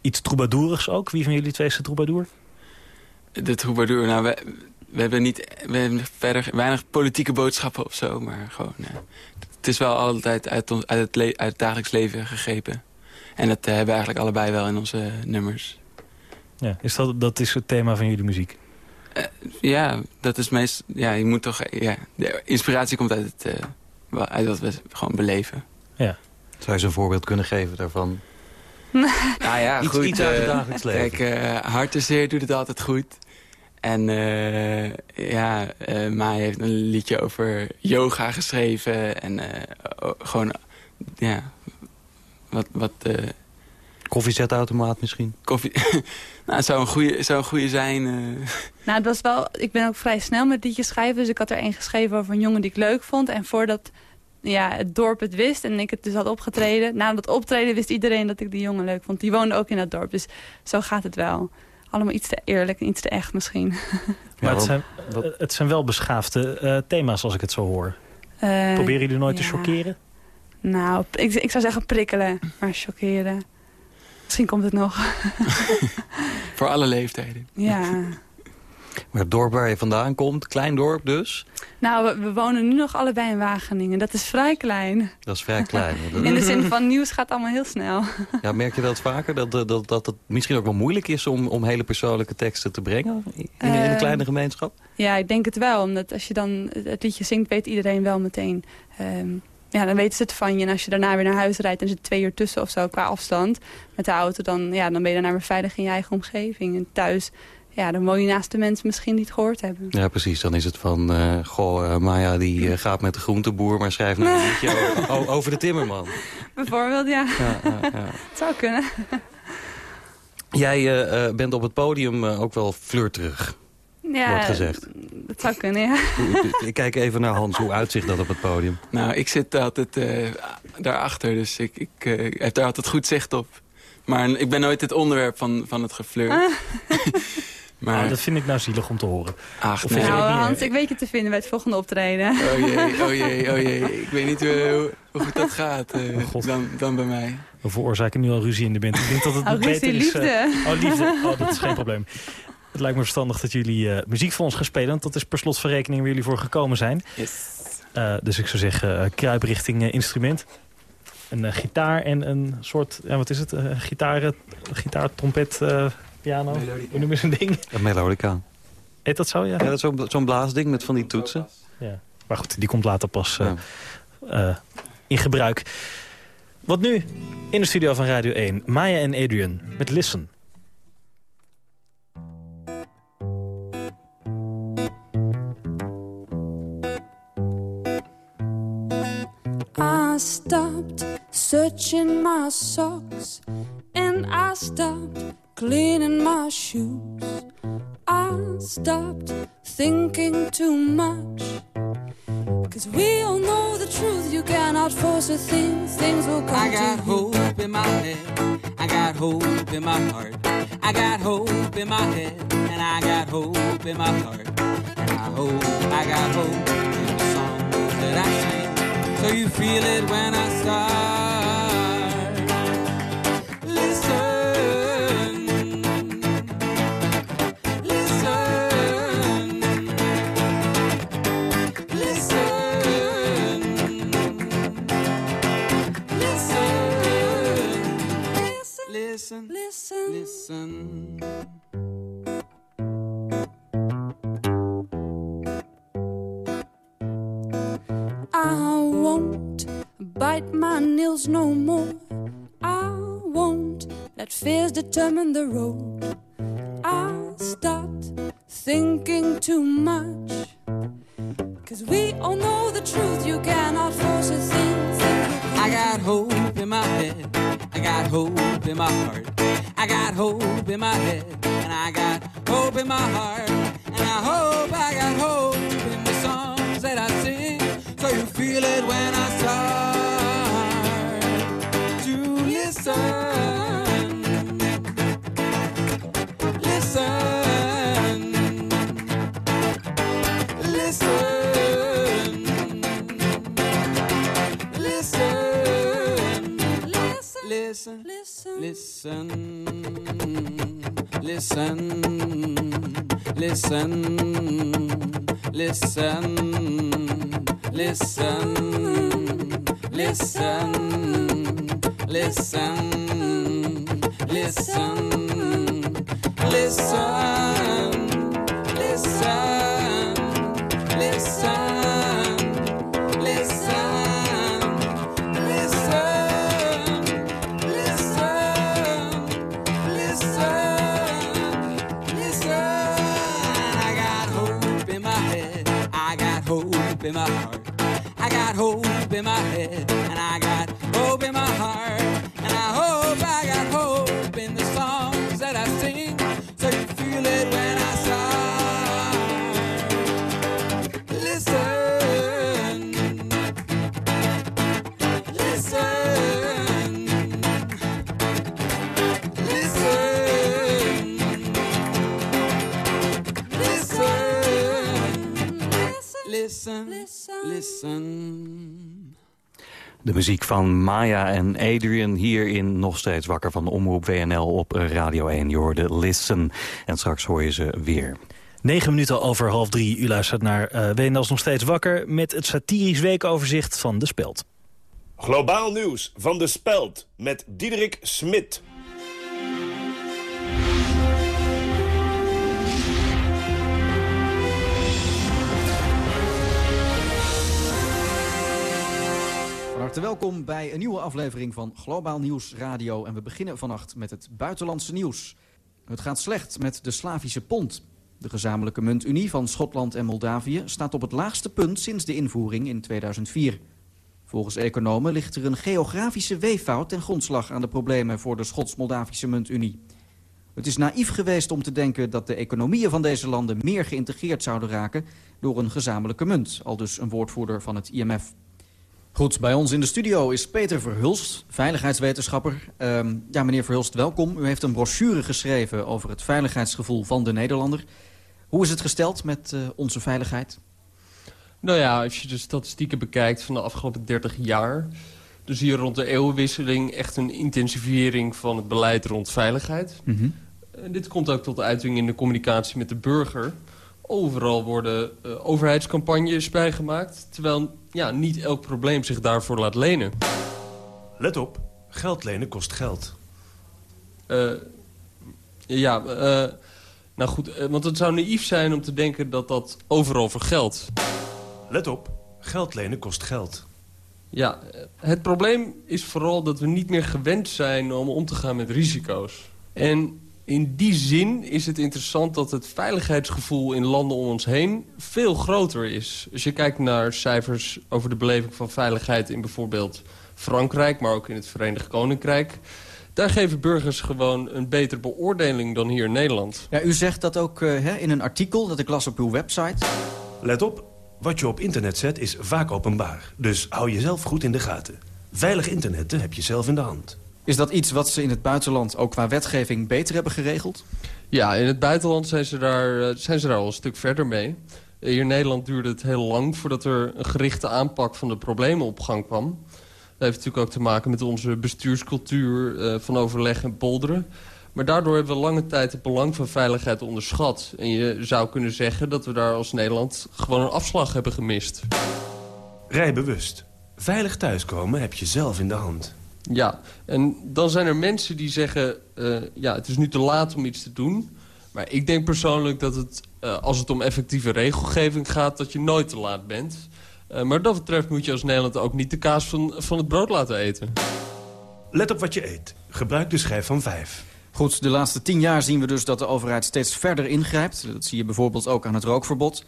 Iets troubadourigs ook. Wie van jullie twee is de troubadour? De troubadour, nou, we, we hebben niet we hebben verder weinig politieke boodschappen of zo, maar gewoon... eh, het is wel altijd uit, ons, uit, het, uit het dagelijks leven gegrepen. En dat eh, hebben we eigenlijk allebei wel in onze nummers. Ja, is dat, dat is het thema van jullie muziek? Ja, dat is meest... Ja, je moet toch... Ja, de inspiratie komt uit, het, eh, uit wat we gewoon beleven. Ja. Zou je ze een voorbeeld kunnen geven daarvan? Nou ja, Iets- goed. iets uit het eh, dagelijks leven. Kijk, eh hartenzeer doet het altijd goed. En eh, ja, eh Maya heeft een liedje over yoga geschreven. En eh, gewoon, ja, wat... wat eh, Koffiezetautomaat misschien? koffie... nou, het zou een goede, zou een goede zijn. eh. Nou, het was wel, ik ben ook vrij snel met liedjes schrijven. Dus ik had er één geschreven over een jongen die ik leuk vond. En voordat ja, het dorp het wist en ik het dus had opgetreden... na dat optreden wist iedereen dat ik die jongen leuk vond. Die woonde ook in dat dorp. Dus zo gaat het wel. Allemaal iets te eerlijk en iets te echt misschien. Maar het, zijn, eh, het zijn wel beschaafde eh, thema's als ik het zo hoor. Eh, Proberen jullie nooit te chockeren? Nou, ik, ik zou zeggen prikkelen, maar chockeren. Misschien komt het nog. voor alle leeftijden. ja. Maar het dorp waar je vandaan komt, klein dorp dus, Nou, we, we wonen nu nog allebei in Wageningen. Dat is vrij klein. dat is vrij klein. In de zin van nieuws gaat allemaal heel snel. Ja, merk je dat vaker? Dat, dat, dat, dat het misschien ook wel moeilijk is om, om hele persoonlijke teksten te brengen in, in een Ehm, kleine gemeenschap? Ja, ik denk het wel. Omdat als je dan het liedje zingt, weet iedereen wel meteen... ehm, ja, dan weten ze het van je. En als je daarna weer naar huis rijdt en er zit twee uur tussen of zo qua afstand met de auto... dan, ja, dan ben je daarna weer veilig in je eigen omgeving. En thuis, ja, dan woon je naast de mensen misschien die het gehoord hebben. Ja, precies. Dan is het van, eh, goh, eh, Maya die eh, gaat met de groenteboer... maar schrijft nou een liedje over, over de timmerman. Bijvoorbeeld, ja. Ja, ja, ja. Het zou kunnen. Jij eh, eh, bent op het podium eh, ook wel flirterig, Ja, wordt gezegd. dat zou kunnen, ja. Ik kijk even naar Hans, hoe uitzicht dat op het podium? Nou, ik zit altijd eh, daarachter, dus ik, ik eh, heb daar altijd goed zicht op. Maar ik ben nooit het onderwerp van, van het geflirt. Ah. Maar, Nou, dat vind ik nou zielig om te horen. Ach, Of nee. Nou, Hans, ik weet je te vinden bij het volgende optreden. Oh jee, oh jee, oh jee. Ik weet niet hoe, hoe goed dat gaat eh, Oh, dan, dan bij mij. We veroorzaken nu al ruzie in de band. Ik denk dat het Oh, beter is... eh, liefde. oh, liefde. Oh, dat is geen probleem. Het lijkt me verstandig dat jullie eh, muziek voor ons gaan spelen. Want dat is per slot van rekening waar jullie voor gekomen zijn. Yes. Eh, dus ik zou zeggen, eh, kruip richting eh, instrument. Een eh, gitaar en een soort, ja, wat is het? Eh, gitaar, eh, gitaar, trompet, eh, piano. Melodica. Hoe ding? Een melodica. Heet dat zo, ja? Ja, dat is zo'n blaasding met van die toetsen. Ja. Maar goed, die komt later pas eh, Ja. eh, in gebruik. Wat nu? In de studio van Radio 1, Maya en Adrian met Listen. I stopped searching my socks and I stopped cleaning my shoes. I stopped thinking too much. Cause we all know the truth, you cannot force a thing, things will come I got hope in my head. I got hope in my heart. I got hope in my head. And I got hope in my heart. And I hope, I got hope in the songs that I sing. So you feel it when I start. Listen. Listen. I won't bite my nails no more. I won't let fears determine the road. I stopped thinking too much. Cause we all know the truth, you cannot force a thing. thing will come I got hope in my head. I got hope in my heart. I got hope in my head. And I got hope in my heart. And I hope I got hope Listen. Listen. Listen. Listen. Listen. Listen. Listen. Listen. Listen. My. De muziek van Maya en Adrian hier in Nog Steeds Wakker van de Omroep WNL op Radio 1. Je hoorde Listen en straks hoor je ze weer. 9 minuten over half drie. U luistert naar eh WNL's nog steeds wakker... met het satirisch weekoverzicht van De Speld. Globaal nieuws van de Speld met Diederik Smit. Welkom bij een nieuwe aflevering van Globaal Nieuws Radio. En we beginnen vannacht met het buitenlandse nieuws. Het gaat slecht met de Slavische pond. De gezamenlijke muntunie van Schotland en Moldavië staat op het laagste punt sinds de invoering in 2004. Volgens economen ligt er een geografische weeffout ten grondslag aan de problemen voor de Schots-Moldavische muntunie. Het is naïef geweest om te denken dat de economieën van deze landen meer geïntegreerd zouden raken door een gezamenlijke munt, al dus een woordvoerder van het IMF. Goed, bij ons in de studio is Peter Verhulst, veiligheidswetenschapper. Ehm, ja, meneer Verhulst, welkom. U heeft een brochure geschreven over het veiligheidsgevoel van de Nederlander. Hoe is het gesteld met eh, onze veiligheid? Nou ja, als je de statistieken bekijkt van de afgelopen 30 jaar... dan zie je rond de eeuwenwisseling echt een intensivering van het beleid rond veiligheid. En dit komt ook tot uiting in de communicatie met de burger. Overal worden eh, overheidscampagnes bijgemaakt... terwijl ja, niet elk probleem zich daarvoor laat lenen. Let op, geld lenen kost geld. Eh, ja, eh, nou goed, want het zou naïef zijn om te denken dat dat overal vergeldt. Let op, geld lenen kost geld. Ja, het probleem is vooral dat we niet meer gewend zijn om om te gaan met risico's. En in die zin is het interessant dat het veiligheidsgevoel in landen om ons heen veel groter is. Als je kijkt naar cijfers over de beleving van veiligheid in bijvoorbeeld Frankrijk, maar ook in het Verenigd Koninkrijk. Daar geven burgers gewoon een betere beoordeling dan hier in Nederland. Ja, u zegt dat ook eh, hè, in een artikel dat ik las op uw website. Let op, wat je op internet zet is vaak openbaar. Dus hou jezelf goed in de gaten. Veilig internetten heb je zelf in de hand. Is dat iets wat ze in het buitenland ook qua wetgeving beter hebben geregeld? Ja, in het buitenland zijn ze daar, eh, zijn ze daar al een stuk verder mee. Hier in Nederland duurde het heel lang voordat er een gerichte aanpak van de problemen op gang kwam. Dat heeft natuurlijk ook te maken met onze bestuurscultuur eh, van overleg en polderen. Maar daardoor hebben we lange tijd het belang van veiligheid onderschat. En je zou kunnen zeggen dat we daar als Nederland gewoon een afslag hebben gemist. Rij bewust. Veilig thuiskomen heb je zelf in de hand. Ja, en dan zijn er mensen die zeggen... eh, ja, het is nu te laat om iets te doen. Maar ik denk persoonlijk dat het, eh, als het om effectieve regelgeving gaat... dat je nooit te laat bent. Eh, maar wat dat betreft moet je als Nederland ook niet de kaas van, van het brood laten eten. Let op wat je eet. Gebruik de schijf van 5. Goed, de laatste tien jaar zien we dus dat de overheid steeds verder ingrijpt. Dat zie je bijvoorbeeld ook aan het rookverbod.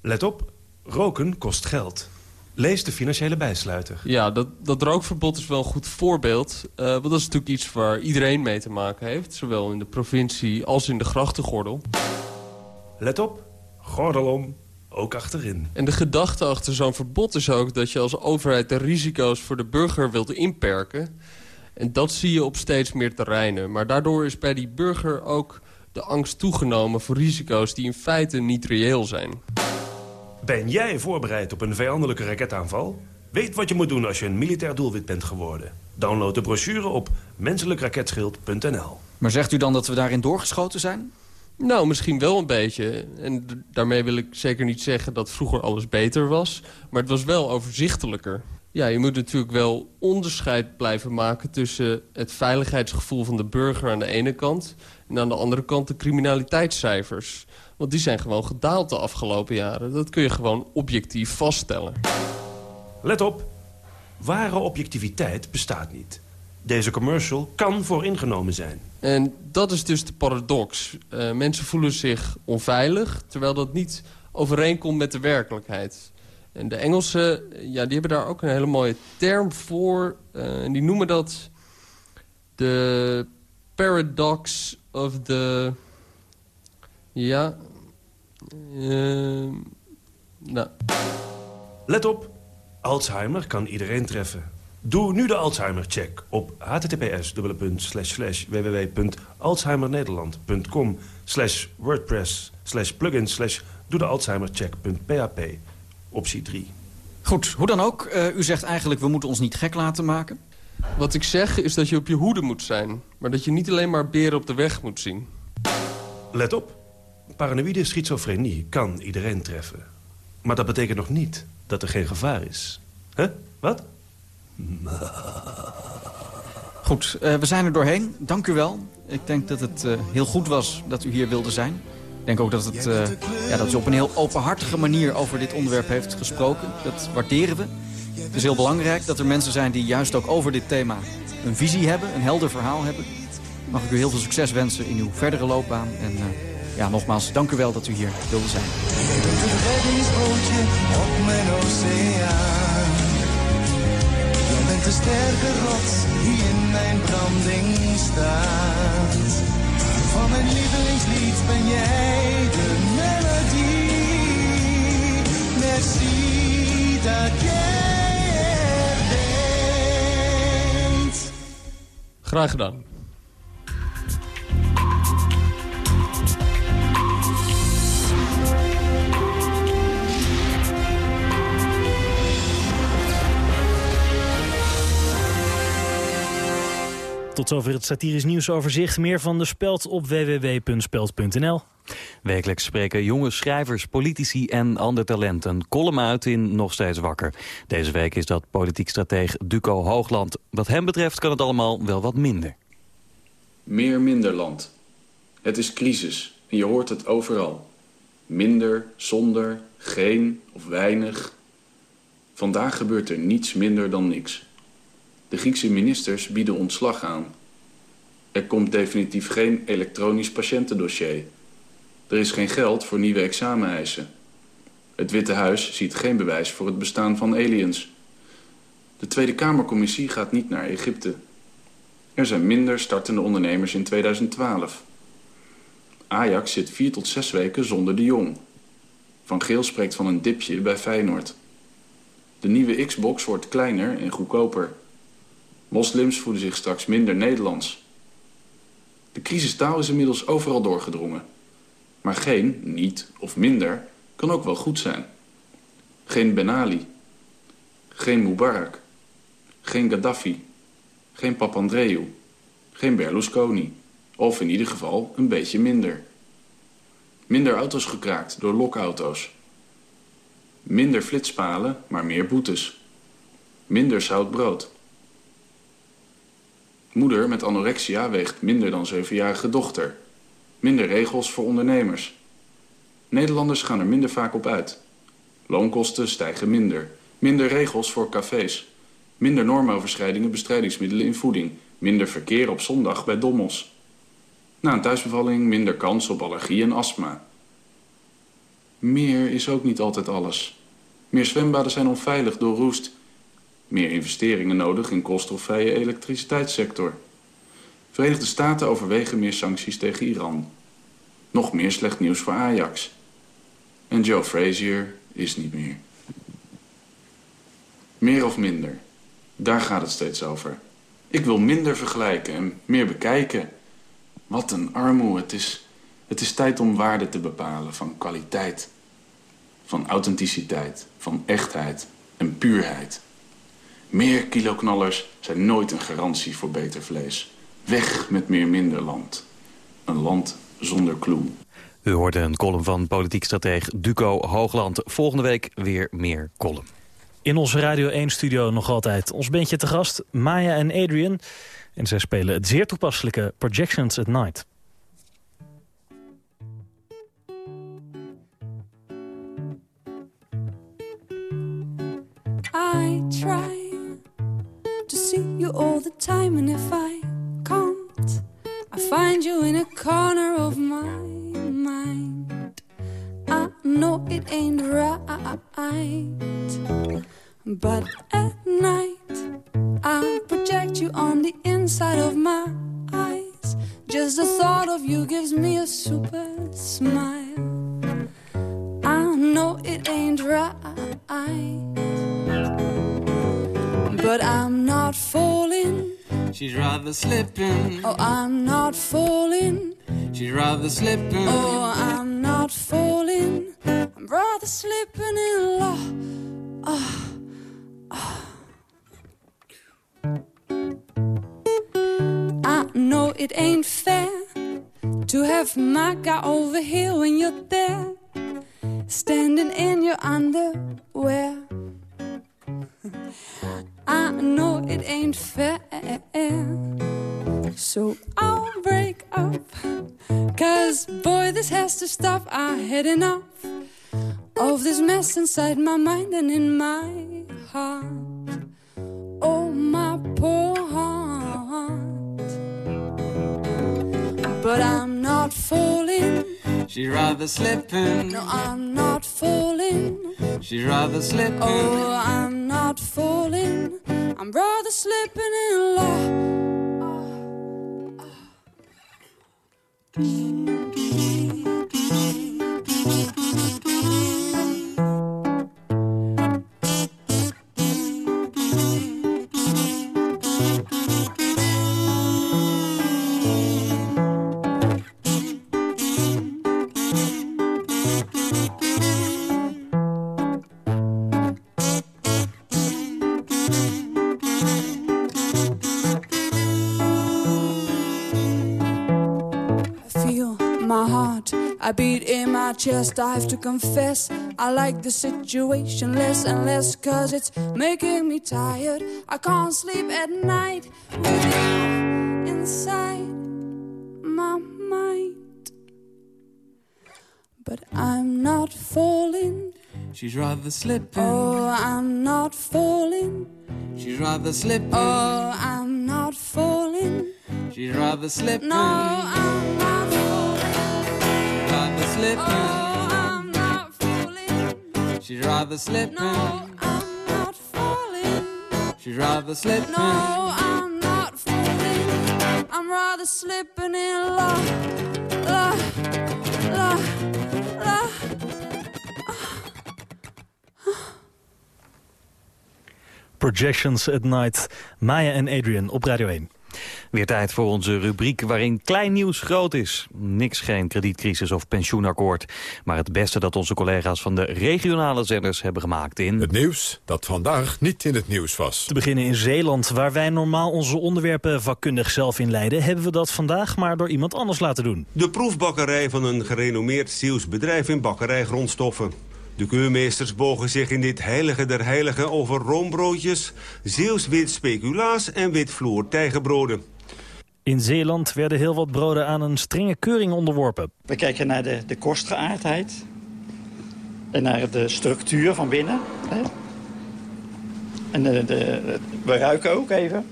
Let op, roken kost geld. Lees de financiële bijsluiter. Ja, dat, dat rookverbod is wel een goed voorbeeld. eh, want dat is natuurlijk iets waar iedereen mee te maken heeft. Zowel in de provincie als in de grachtengordel. Let op, gordel om, ook achterin. En de gedachte achter zo'n verbod is ook dat je als overheid de risico's voor de burger wilt inperken. En dat zie je op steeds meer terreinen. Maar daardoor is bij die burger ook de angst toegenomen voor risico's die in feite niet reëel zijn. Ben jij voorbereid op een vijandelijke raketaanval? Weet wat je moet doen als je een militair doelwit bent geworden. Download de brochure op menselijkraketschild.nl. Maar zegt u dan dat we daarin doorgeschoten zijn? Nou, misschien wel een beetje. En daarmee wil ik zeker niet zeggen dat vroeger alles beter was. Maar het was wel overzichtelijker. Ja, je moet natuurlijk wel onderscheid blijven maken... tussen het veiligheidsgevoel van de burger aan de ene kant... en aan de andere kant de criminaliteitscijfers. Want die zijn gewoon gedaald de afgelopen jaren. Dat kun je gewoon objectief vaststellen. Let op, ware objectiviteit bestaat niet. Deze commercial kan vooringenomen zijn. En dat is dus de paradox. Eh, mensen voelen zich onveilig, terwijl dat niet overeenkomt met de werkelijkheid. En de Engelsen, ja, die hebben daar ook een hele mooie term voor. eh, en die noemen dat de paradox of the... Ja... eh, nou, Let op, Alzheimer kan iedereen treffen. Doe nu de Alzheimer-check op https www.alzheimernederland.com wordpress plugin doe de Alzheimer-check.php optie 3. Goed, hoe dan ook. eh, u zegt eigenlijk, we moeten ons niet gek laten maken. Wat ik zeg is dat je op je hoede moet zijn. Maar dat je niet alleen maar beren op de weg moet zien. Let op, paranoïde schizofrenie kan iedereen treffen. Maar dat betekent nog niet dat er geen gevaar is. Hè? Wat? Goed, eh, we zijn er doorheen. Dank u wel. Ik denk dat het eh, heel goed was dat u hier wilde zijn. Denk ook dat, het, eh, ja, dat u op een heel openhartige manier over dit onderwerp heeft gesproken. Dat waarderen we. Het is heel belangrijk dat er mensen zijn die juist ook over dit thema een visie hebben, een helder verhaal hebben. Mag ik u heel veel succes wensen in uw verdere loopbaan. En eh, ja, nogmaals, dank u wel dat u hier wilde zijn. De sterke die in mijn branding staat. Van mijn lievelingslied ben jij de melodie. Merci dat jij er bent. Graag gedaan. Tot zover het satirisch nieuwsoverzicht. Meer van de Speld op www.speld.nl. Wekelijks spreken jonge schrijvers, politici en ander talent een column uit in Nog Steeds Wakker. Deze week is dat politiek strateeg Duco Hoogland. Wat hem betreft kan het allemaal wel wat minder. Meer minderland. Het is crisis en je hoort het overal. Minder, zonder, geen of weinig. Vandaag gebeurt er niets minder dan niks. De Griekse ministers bieden ontslag aan. Er komt definitief geen elektronisch patiëntendossier. Er is geen geld voor nieuwe exameneisen. Het Witte Huis ziet geen bewijs voor het bestaan van aliens. De Tweede Kamercommissie gaat niet naar Egypte. Er zijn minder startende ondernemers in 2012. Ajax zit vier tot zes weken zonder de Jong. Van Geel spreekt van een dipje bij Feyenoord. De nieuwe Xbox wordt kleiner en goedkoper. Moslims voelen zich straks minder Nederlands. De crisistaal is inmiddels overal doorgedrongen. Maar geen, niet of minder kan ook wel goed zijn. Geen Ben Ali. Geen Mubarak. Geen Gaddafi. Geen Papandreou. Geen Berlusconi. Of in ieder geval een beetje minder. Minder auto's gekraakt door lokauto's. Minder flitspalen, maar meer boetes. Minder zout brood. Moeder met anorexia weegt minder dan zevenjarige dochter. Minder regels voor ondernemers. Nederlanders gaan er minder vaak op uit. Loonkosten stijgen minder. Minder regels voor cafés. Minder normoverschrijdingen bestrijdingsmiddelen in voeding. Minder verkeer op zondag bij dommels. Na een thuisbevalling minder kans op allergie en astma. Meer is ook niet altijd alles. Meer zwembaden zijn onveilig door roest. Meer investeringen nodig in koolstofvrije elektriciteitssector. Verenigde Staten overwegen meer sancties tegen Iran. Nog meer slecht nieuws voor Ajax. En Joe Frazier is niet meer. Meer of minder. Daar gaat het steeds over. Ik wil minder vergelijken en meer bekijken. Wat een armoe. Is, het is tijd om waarde te bepalen van kwaliteit. Van authenticiteit, van echtheid en puurheid. Meer kiloknallers zijn nooit een garantie voor beter vlees. Weg met meer minder land. Een land zonder kloem. U hoorde een column van politiek strateeg Duco Hoogland. Volgende week weer meer column. In onze Radio 1-studio nog altijd ons bandje te gast, Maya en Adrian. En zij spelen het zeer toepasselijke Projections at Night. I try see you all the time, and if I can't, I find you in a corner of my mind. I know it ain't right, but at night I project you on the inside of my eyes. Just the thought of you gives me a super smile. I know it ain't right. But I'm not falling. She's rather slipping. Oh, I'm not falling. She's rather slipping. Oh, I'm not falling. I'm rather slipping in love. Ah, ah. I know it ain't fair to have my guy over here when you're there, standing in your underwear. I know it ain't fair. So I'll break up. Cause boy, this has to stop. I had enough of this mess inside my mind and in my heart. Oh, my poor heart. But I'm not falling. She's rather slipping. No, I'm not falling. She's rather slipping. Oh, I'm not falling. I'm rather slipping in love. I chest. I have to confess, I like the situation less and less, cause it's making me tired. I can't sleep at night with you inside my mind. But I'm not falling. She's rather slipping. Oh, I'm not falling. She's rather slipping. Oh, I'm not falling. She's rather slipping. No, I'm not falling. Slipping. Oh, I'm not falling. She's rather slipping. No, I'm not falling. She's rather slipping. No, I'm not falling. I'm rather slipping in love. Love. Love. Love. Projections at Night. Maya en Adrian op Radio 1. Weer tijd voor onze rubriek waarin klein nieuws groot is. Niks geen kredietcrisis of pensioenakkoord. Maar het beste dat onze collega's van de regionale zenders hebben gemaakt in... Het nieuws dat vandaag niet in het nieuws was. Te beginnen in Zeeland, waar wij normaal onze onderwerpen vakkundig zelf inleiden... hebben we dat vandaag maar door iemand anders laten doen. De proefbakkerij van een gerenommeerd Zeeuws bedrijf in bakkerijgrondstoffen. De keurmeesters bogen zich in dit heilige der heiligen over roombroodjes... Zeeuws wit speculaas en wit vloer tijgerbroden. In Zeeland werden heel wat broden aan een strenge keuring onderworpen. We kijken naar de, de kostgeaardheid en naar de structuur van binnen. Hè? En de, de, we ruiken ook even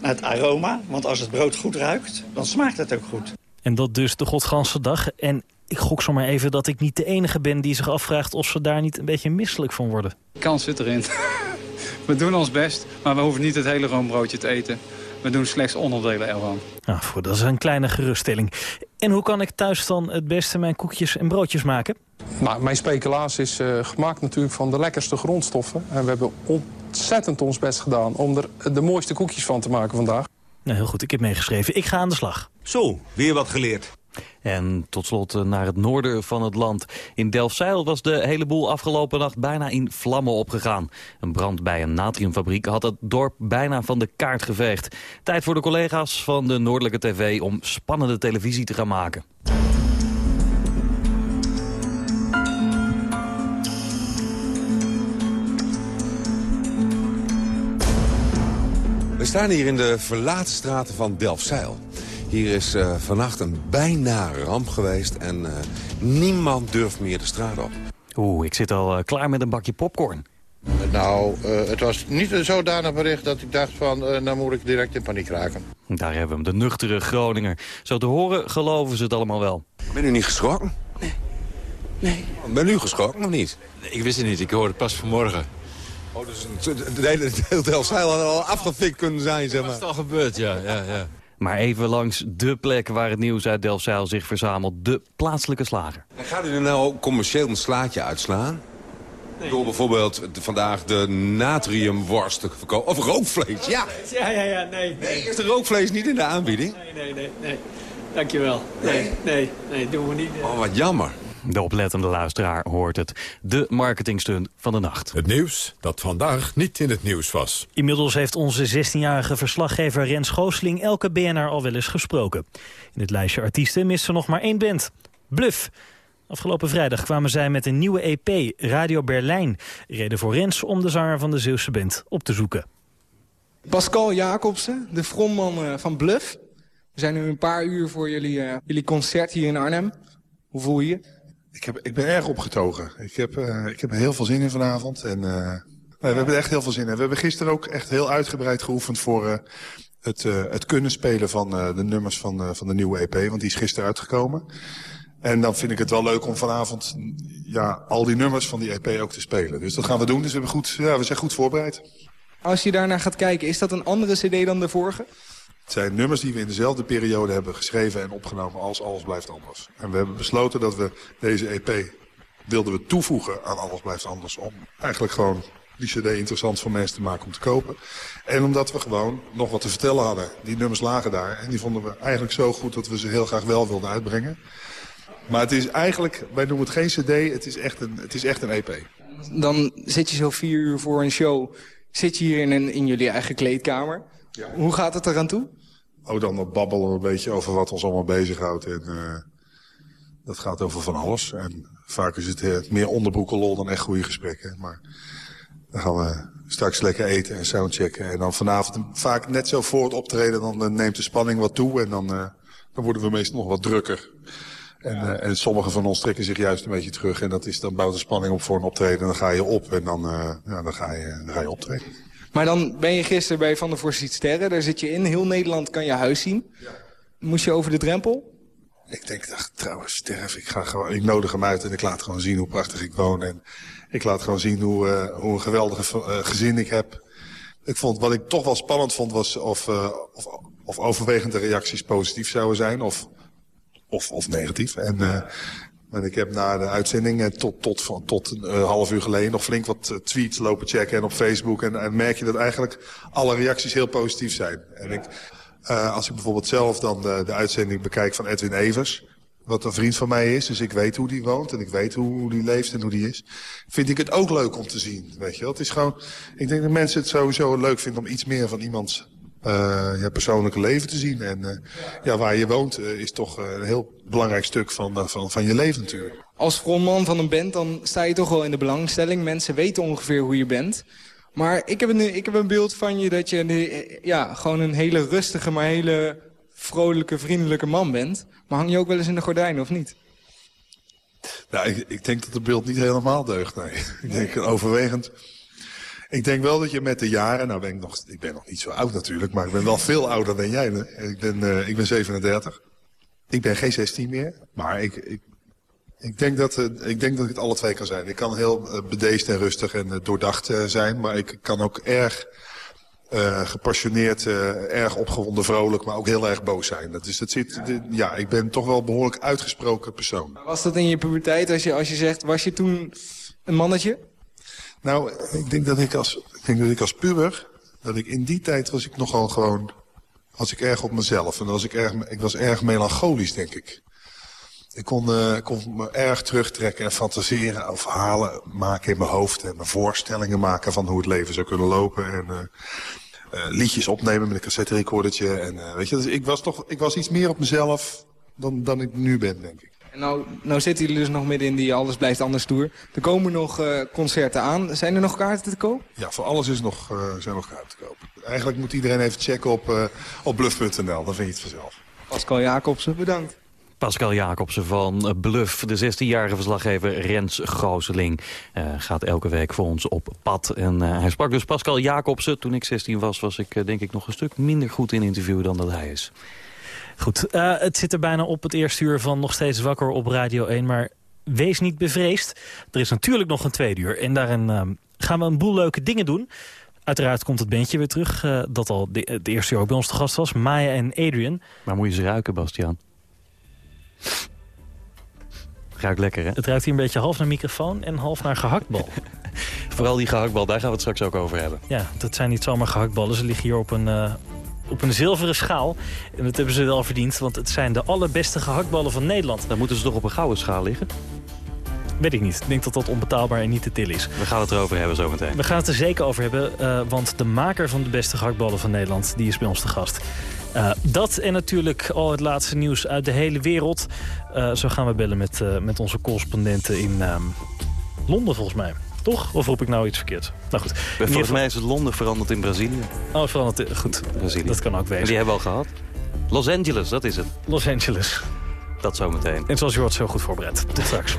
naar het aroma, want als het brood goed ruikt, dan smaakt het ook goed. En dat dus de godganse dag. En ik gok zomaar even dat ik niet de enige ben die zich afvraagt... of ze daar niet een beetje misselijk van worden. kans zit erin. We doen ons best, maar we hoeven niet het hele roombroodje te eten. We doen slechts onderdelen ervan. Nou, voor dat is een kleine geruststelling. En hoe kan ik thuis dan het beste mijn koekjes en broodjes maken? Nou, mijn speculaas is eh, gemaakt natuurlijk van de lekkerste grondstoffen. En we hebben ontzettend ons best gedaan om er de mooiste koekjes van te maken vandaag. Nou, heel goed, ik heb meegeschreven. Ik ga aan de slag. Zo, weer wat geleerd. En tot slot eh, naar het noorden van het land. In Delfzijl was de hele boel afgelopen nacht bijna in vlammen opgegaan. Een brand bij een natriumfabriek had het dorp bijna van de kaart geveegd. Tijd voor de collega's van de Noordelijke TV om spannende televisie te gaan maken. We staan hier in de verlaten straten van Delfzijl. Hier is eh, vannacht een bijna ramp geweest en eh, niemand durft meer de straat op. Oeh, ik zit al eh, klaar met een bakje popcorn. Nou, eh, het was niet een zodanig bericht dat ik dacht van... eh, nou moet ik direct in paniek raken. Daar hebben we hem, de nuchtere Groninger. Zo te horen geloven ze het allemaal wel. Ben u niet geschrokken? Nee. Nee. Ben u geschrokken of niet? Ik wist het niet, ik hoorde het pas vanmorgen. Oh, dus een- de hele deel had al afgefikt kunnen zijn, zeg Dat maar. is al gebeurd, ja. ja, ja. Maar even langs de plek waar het nieuws uit Delfzijl zich verzamelt. De plaatselijke slager. En gaat u er nou ook commercieel een slaatje uitslaan? Door bijvoorbeeld de- vandaag de natriumworst te verkopen. Of rookvlees, ja. Ja, ja, ja, nee. Nee, is de rookvlees niet in de aanbieding? Nee, nee, nee, nee. Dankjewel. Nee, nee, nee, doen we niet. Oh, wat jammer. De oplettende luisteraar hoort het. De marketingstunt van de nacht. Het nieuws dat vandaag niet in het nieuws was. Inmiddels heeft onze 16-jarige verslaggever Rens Goosling elke BNR al wel eens gesproken. In het lijstje artiesten mist er nog maar één band. Bluff. Afgelopen vrijdag kwamen zij met een nieuwe EP, Radio Berlijn. Reden voor Rens om de zanger van de Zeeuwse band op te zoeken. Pascal Jacobsen, de frontman eh, van Bluff. We zijn nu een paar uur voor jullie, eh, jullie concert hier in Arnhem. Hoe voel je je? Ik, heb, ik ben erg opgetogen. Ik heb, eh, ik heb er heel veel zin in vanavond. En, eh, we hebben echt heel veel zin in. We hebben gisteren ook echt heel uitgebreid geoefend voor eh, het, het kunnen spelen van de nummers van, van de nieuwe EP. Want die is gisteren uitgekomen. En dan vind ik het wel leuk om vanavond ja, al die nummers van die EP ook te spelen. Dus dat gaan we doen. Dus we, hebben goed, ja, we zijn goed voorbereid. Als je daarnaar gaat kijken, is dat een andere cd dan de vorige? Het zijn nummers die we in dezelfde periode hebben geschreven en opgenomen als Alles Blijft Anders. En we hebben besloten dat we deze EP wilden we toevoegen aan Alles Blijft Anders. Om eigenlijk gewoon die cd interessant voor mensen te maken om te kopen. En omdat we gewoon nog wat te vertellen hadden. Die nummers lagen daar en die vonden we eigenlijk zo goed dat we ze heel graag wel wilden uitbrengen. Maar het is eigenlijk, wij noemen het geen cd, het is echt een, het is echt een EP. Dan zit je zo vier uur voor een show. Zit je hier in, een, in jullie eigen kleedkamer. Hoe gaat het eraan toe? Oh, dan babbelen we een beetje over wat ons allemaal bezighoudt. En eh, dat gaat over van alles. En vaak is het eh, meer onderbroekenlol dan echt goede gesprekken. Maar dan gaan we straks lekker eten en soundchecken. En dan vanavond vaak net zo voor het optreden, dan eh, neemt de spanning wat toe. En dan, eh, dan worden we meestal nog wat drukker. En, eh, en sommigen van ons trekken zich juist een beetje terug. En dat is, dan bouwt de spanning op voor een optreden. En dan ga je op en dan, eh, ja, dan, ga, je, dan ga je optreden. Maar dan ben je gisteren bij Van der Voorst ziet sterren. Daar zit je in. Heel Nederland kan je huis zien. Moest je over de drempel? Ik denk, ach, trouwens, sterf. Ik, ga gewoon, ik nodig hem uit en ik laat gewoon zien hoe prachtig ik woon. En ik laat gewoon zien hoe, eh, hoe een geweldige eh, gezin ik heb. Ik vond, wat ik toch wel spannend vond, was of, eh, of, of overwegend de reacties positief zouden zijn. Of, of, of negatief. En, en ik heb na de uitzending eh, tot, tot, van, tot een eh, half uur geleden nog flink wat eh, tweets lopen checken en op Facebook. En, en merk je dat eigenlijk alle reacties heel positief zijn. En ik, als ik bijvoorbeeld zelf dan de, de uitzending bekijk van Edwin Evers. Wat een vriend van mij is, dus ik weet hoe die woont en ik weet hoe, hoe die leeft en hoe die is. Vind ik het ook leuk om te zien, weet je wel. Het is gewoon, ik denk dat mensen het sowieso leuk vinden om iets meer van iemands eh, ja, persoonlijke leven te zien. En eh, ja, waar je woont eh, is toch een heel belangrijk stuk van, van, van je leven natuurlijk. Als frontman van een band, dan sta je toch wel in de belangstelling. Mensen weten ongeveer hoe je bent. Maar ik heb een, ik heb een beeld van je dat je een, ja, gewoon een hele rustige, maar hele vrolijke, vriendelijke man bent. Maar hang je ook wel eens in de gordijnen, of niet? Nou, ik, ik denk dat het beeld niet helemaal deugt, nee. ik denk overwegend... Ik denk wel dat je met de jaren, nou ben ik nog, ik ben nog niet zo oud natuurlijk, maar ik ben wel veel ouder dan jij. hè. Ik ben, eh, ik ben 37. Ik ben geen 16 meer, maar ik, ik, ik, denk dat, eh, ik denk dat ik het alle twee kan zijn. Ik kan heel eh, bedeesd en rustig en doordacht zijn, maar ik kan ook erg gepassioneerd, erg opgewonden, vrolijk, maar ook heel erg boos zijn. Dat is, dat zit, ja, ik ben toch wel een behoorlijk uitgesproken persoon. Was dat in je puberteit, als je, als je zegt, was je toen een mannetje? Nou, ik denk dat ik als, ik denk dat ik als puber, dat ik in die tijd was ik nogal gewoon, was ik erg op mezelf. En was ik, erg, ik was erg melancholisch, denk ik. Ik kon, eh, kon me erg terugtrekken en fantaseren over verhalen maken in mijn hoofd. En me voorstellingen maken van hoe het leven zou kunnen lopen. En eh, eh, liedjes opnemen met een cassette recordertje. En, weet je, dus ik was toch, ik was iets meer op mezelf dan, dan ik nu ben, denk ik. En nou, nou zitten jullie dus nog midden in die Alles Blijft Anders Tour. Er komen nog eh, concerten aan. Zijn er nog kaarten te koop? Ja, voor alles is nog, eh, zijn nog kaarten te kopen. Eigenlijk moet iedereen even checken op, eh, op bluff.nl, dan vind je het vanzelf. Pascal Jacobsen, bedankt. Pascal Jacobsen van Bluff, de 16-jarige verslaggever Rens Gooseling... eh, gaat elke week voor ons op pad. En eh, hij sprak dus Pascal Jacobsen. Toen ik 16 was, was ik denk ik nog een stuk minder goed in interviewen dan dat hij is. Goed, eh, het zit er bijna op het eerste uur van Nog Steeds Wakker op Radio 1. Maar wees niet bevreesd. Er is natuurlijk nog een tweede uur. En daarin eh, gaan we een boel leuke dingen doen. Uiteraard komt het bandje weer terug. eh, dat al de, het eerste uur ook bij ons te gast was. Maya en Adrian. Maar moet je ze ruiken, Bastiaan? Ruikt lekker, hè? Het ruikt hier een beetje half naar microfoon en half naar gehaktbal. Vooral die gehaktbal, daar gaan we het straks ook over hebben. Ja, dat zijn niet zomaar gehaktballen. Ze liggen hier op een, eh, op een zilveren schaal. En dat hebben ze wel verdiend, want het zijn de allerbeste gehaktballen van Nederland. Dan moeten ze toch op een gouden schaal liggen? Weet ik niet. Ik denk dat dat onbetaalbaar en niet te tillen is. We gaan het erover hebben zometeen. We gaan het er zeker over hebben, eh, want de maker van de beste gehaktballen van Nederland... die is bij ons te gast. Eh, dat en natuurlijk al het laatste nieuws uit de hele wereld. Eh, zo gaan we bellen met, met onze correspondenten in ehm, Londen, volgens mij. Toch? Of roep ik nou iets verkeerd? Nou goed. In Volgens geval- mij is het Londen veranderd in Brazilië. Oh, veranderd. eh, Goed, Brazilië. dat kan ook En wezen. die hebben we al gehad. Los Angeles, dat is het. Los Angeles. Dat zometeen. En zoals je hoort, zo goed voorbereid. Tot straks.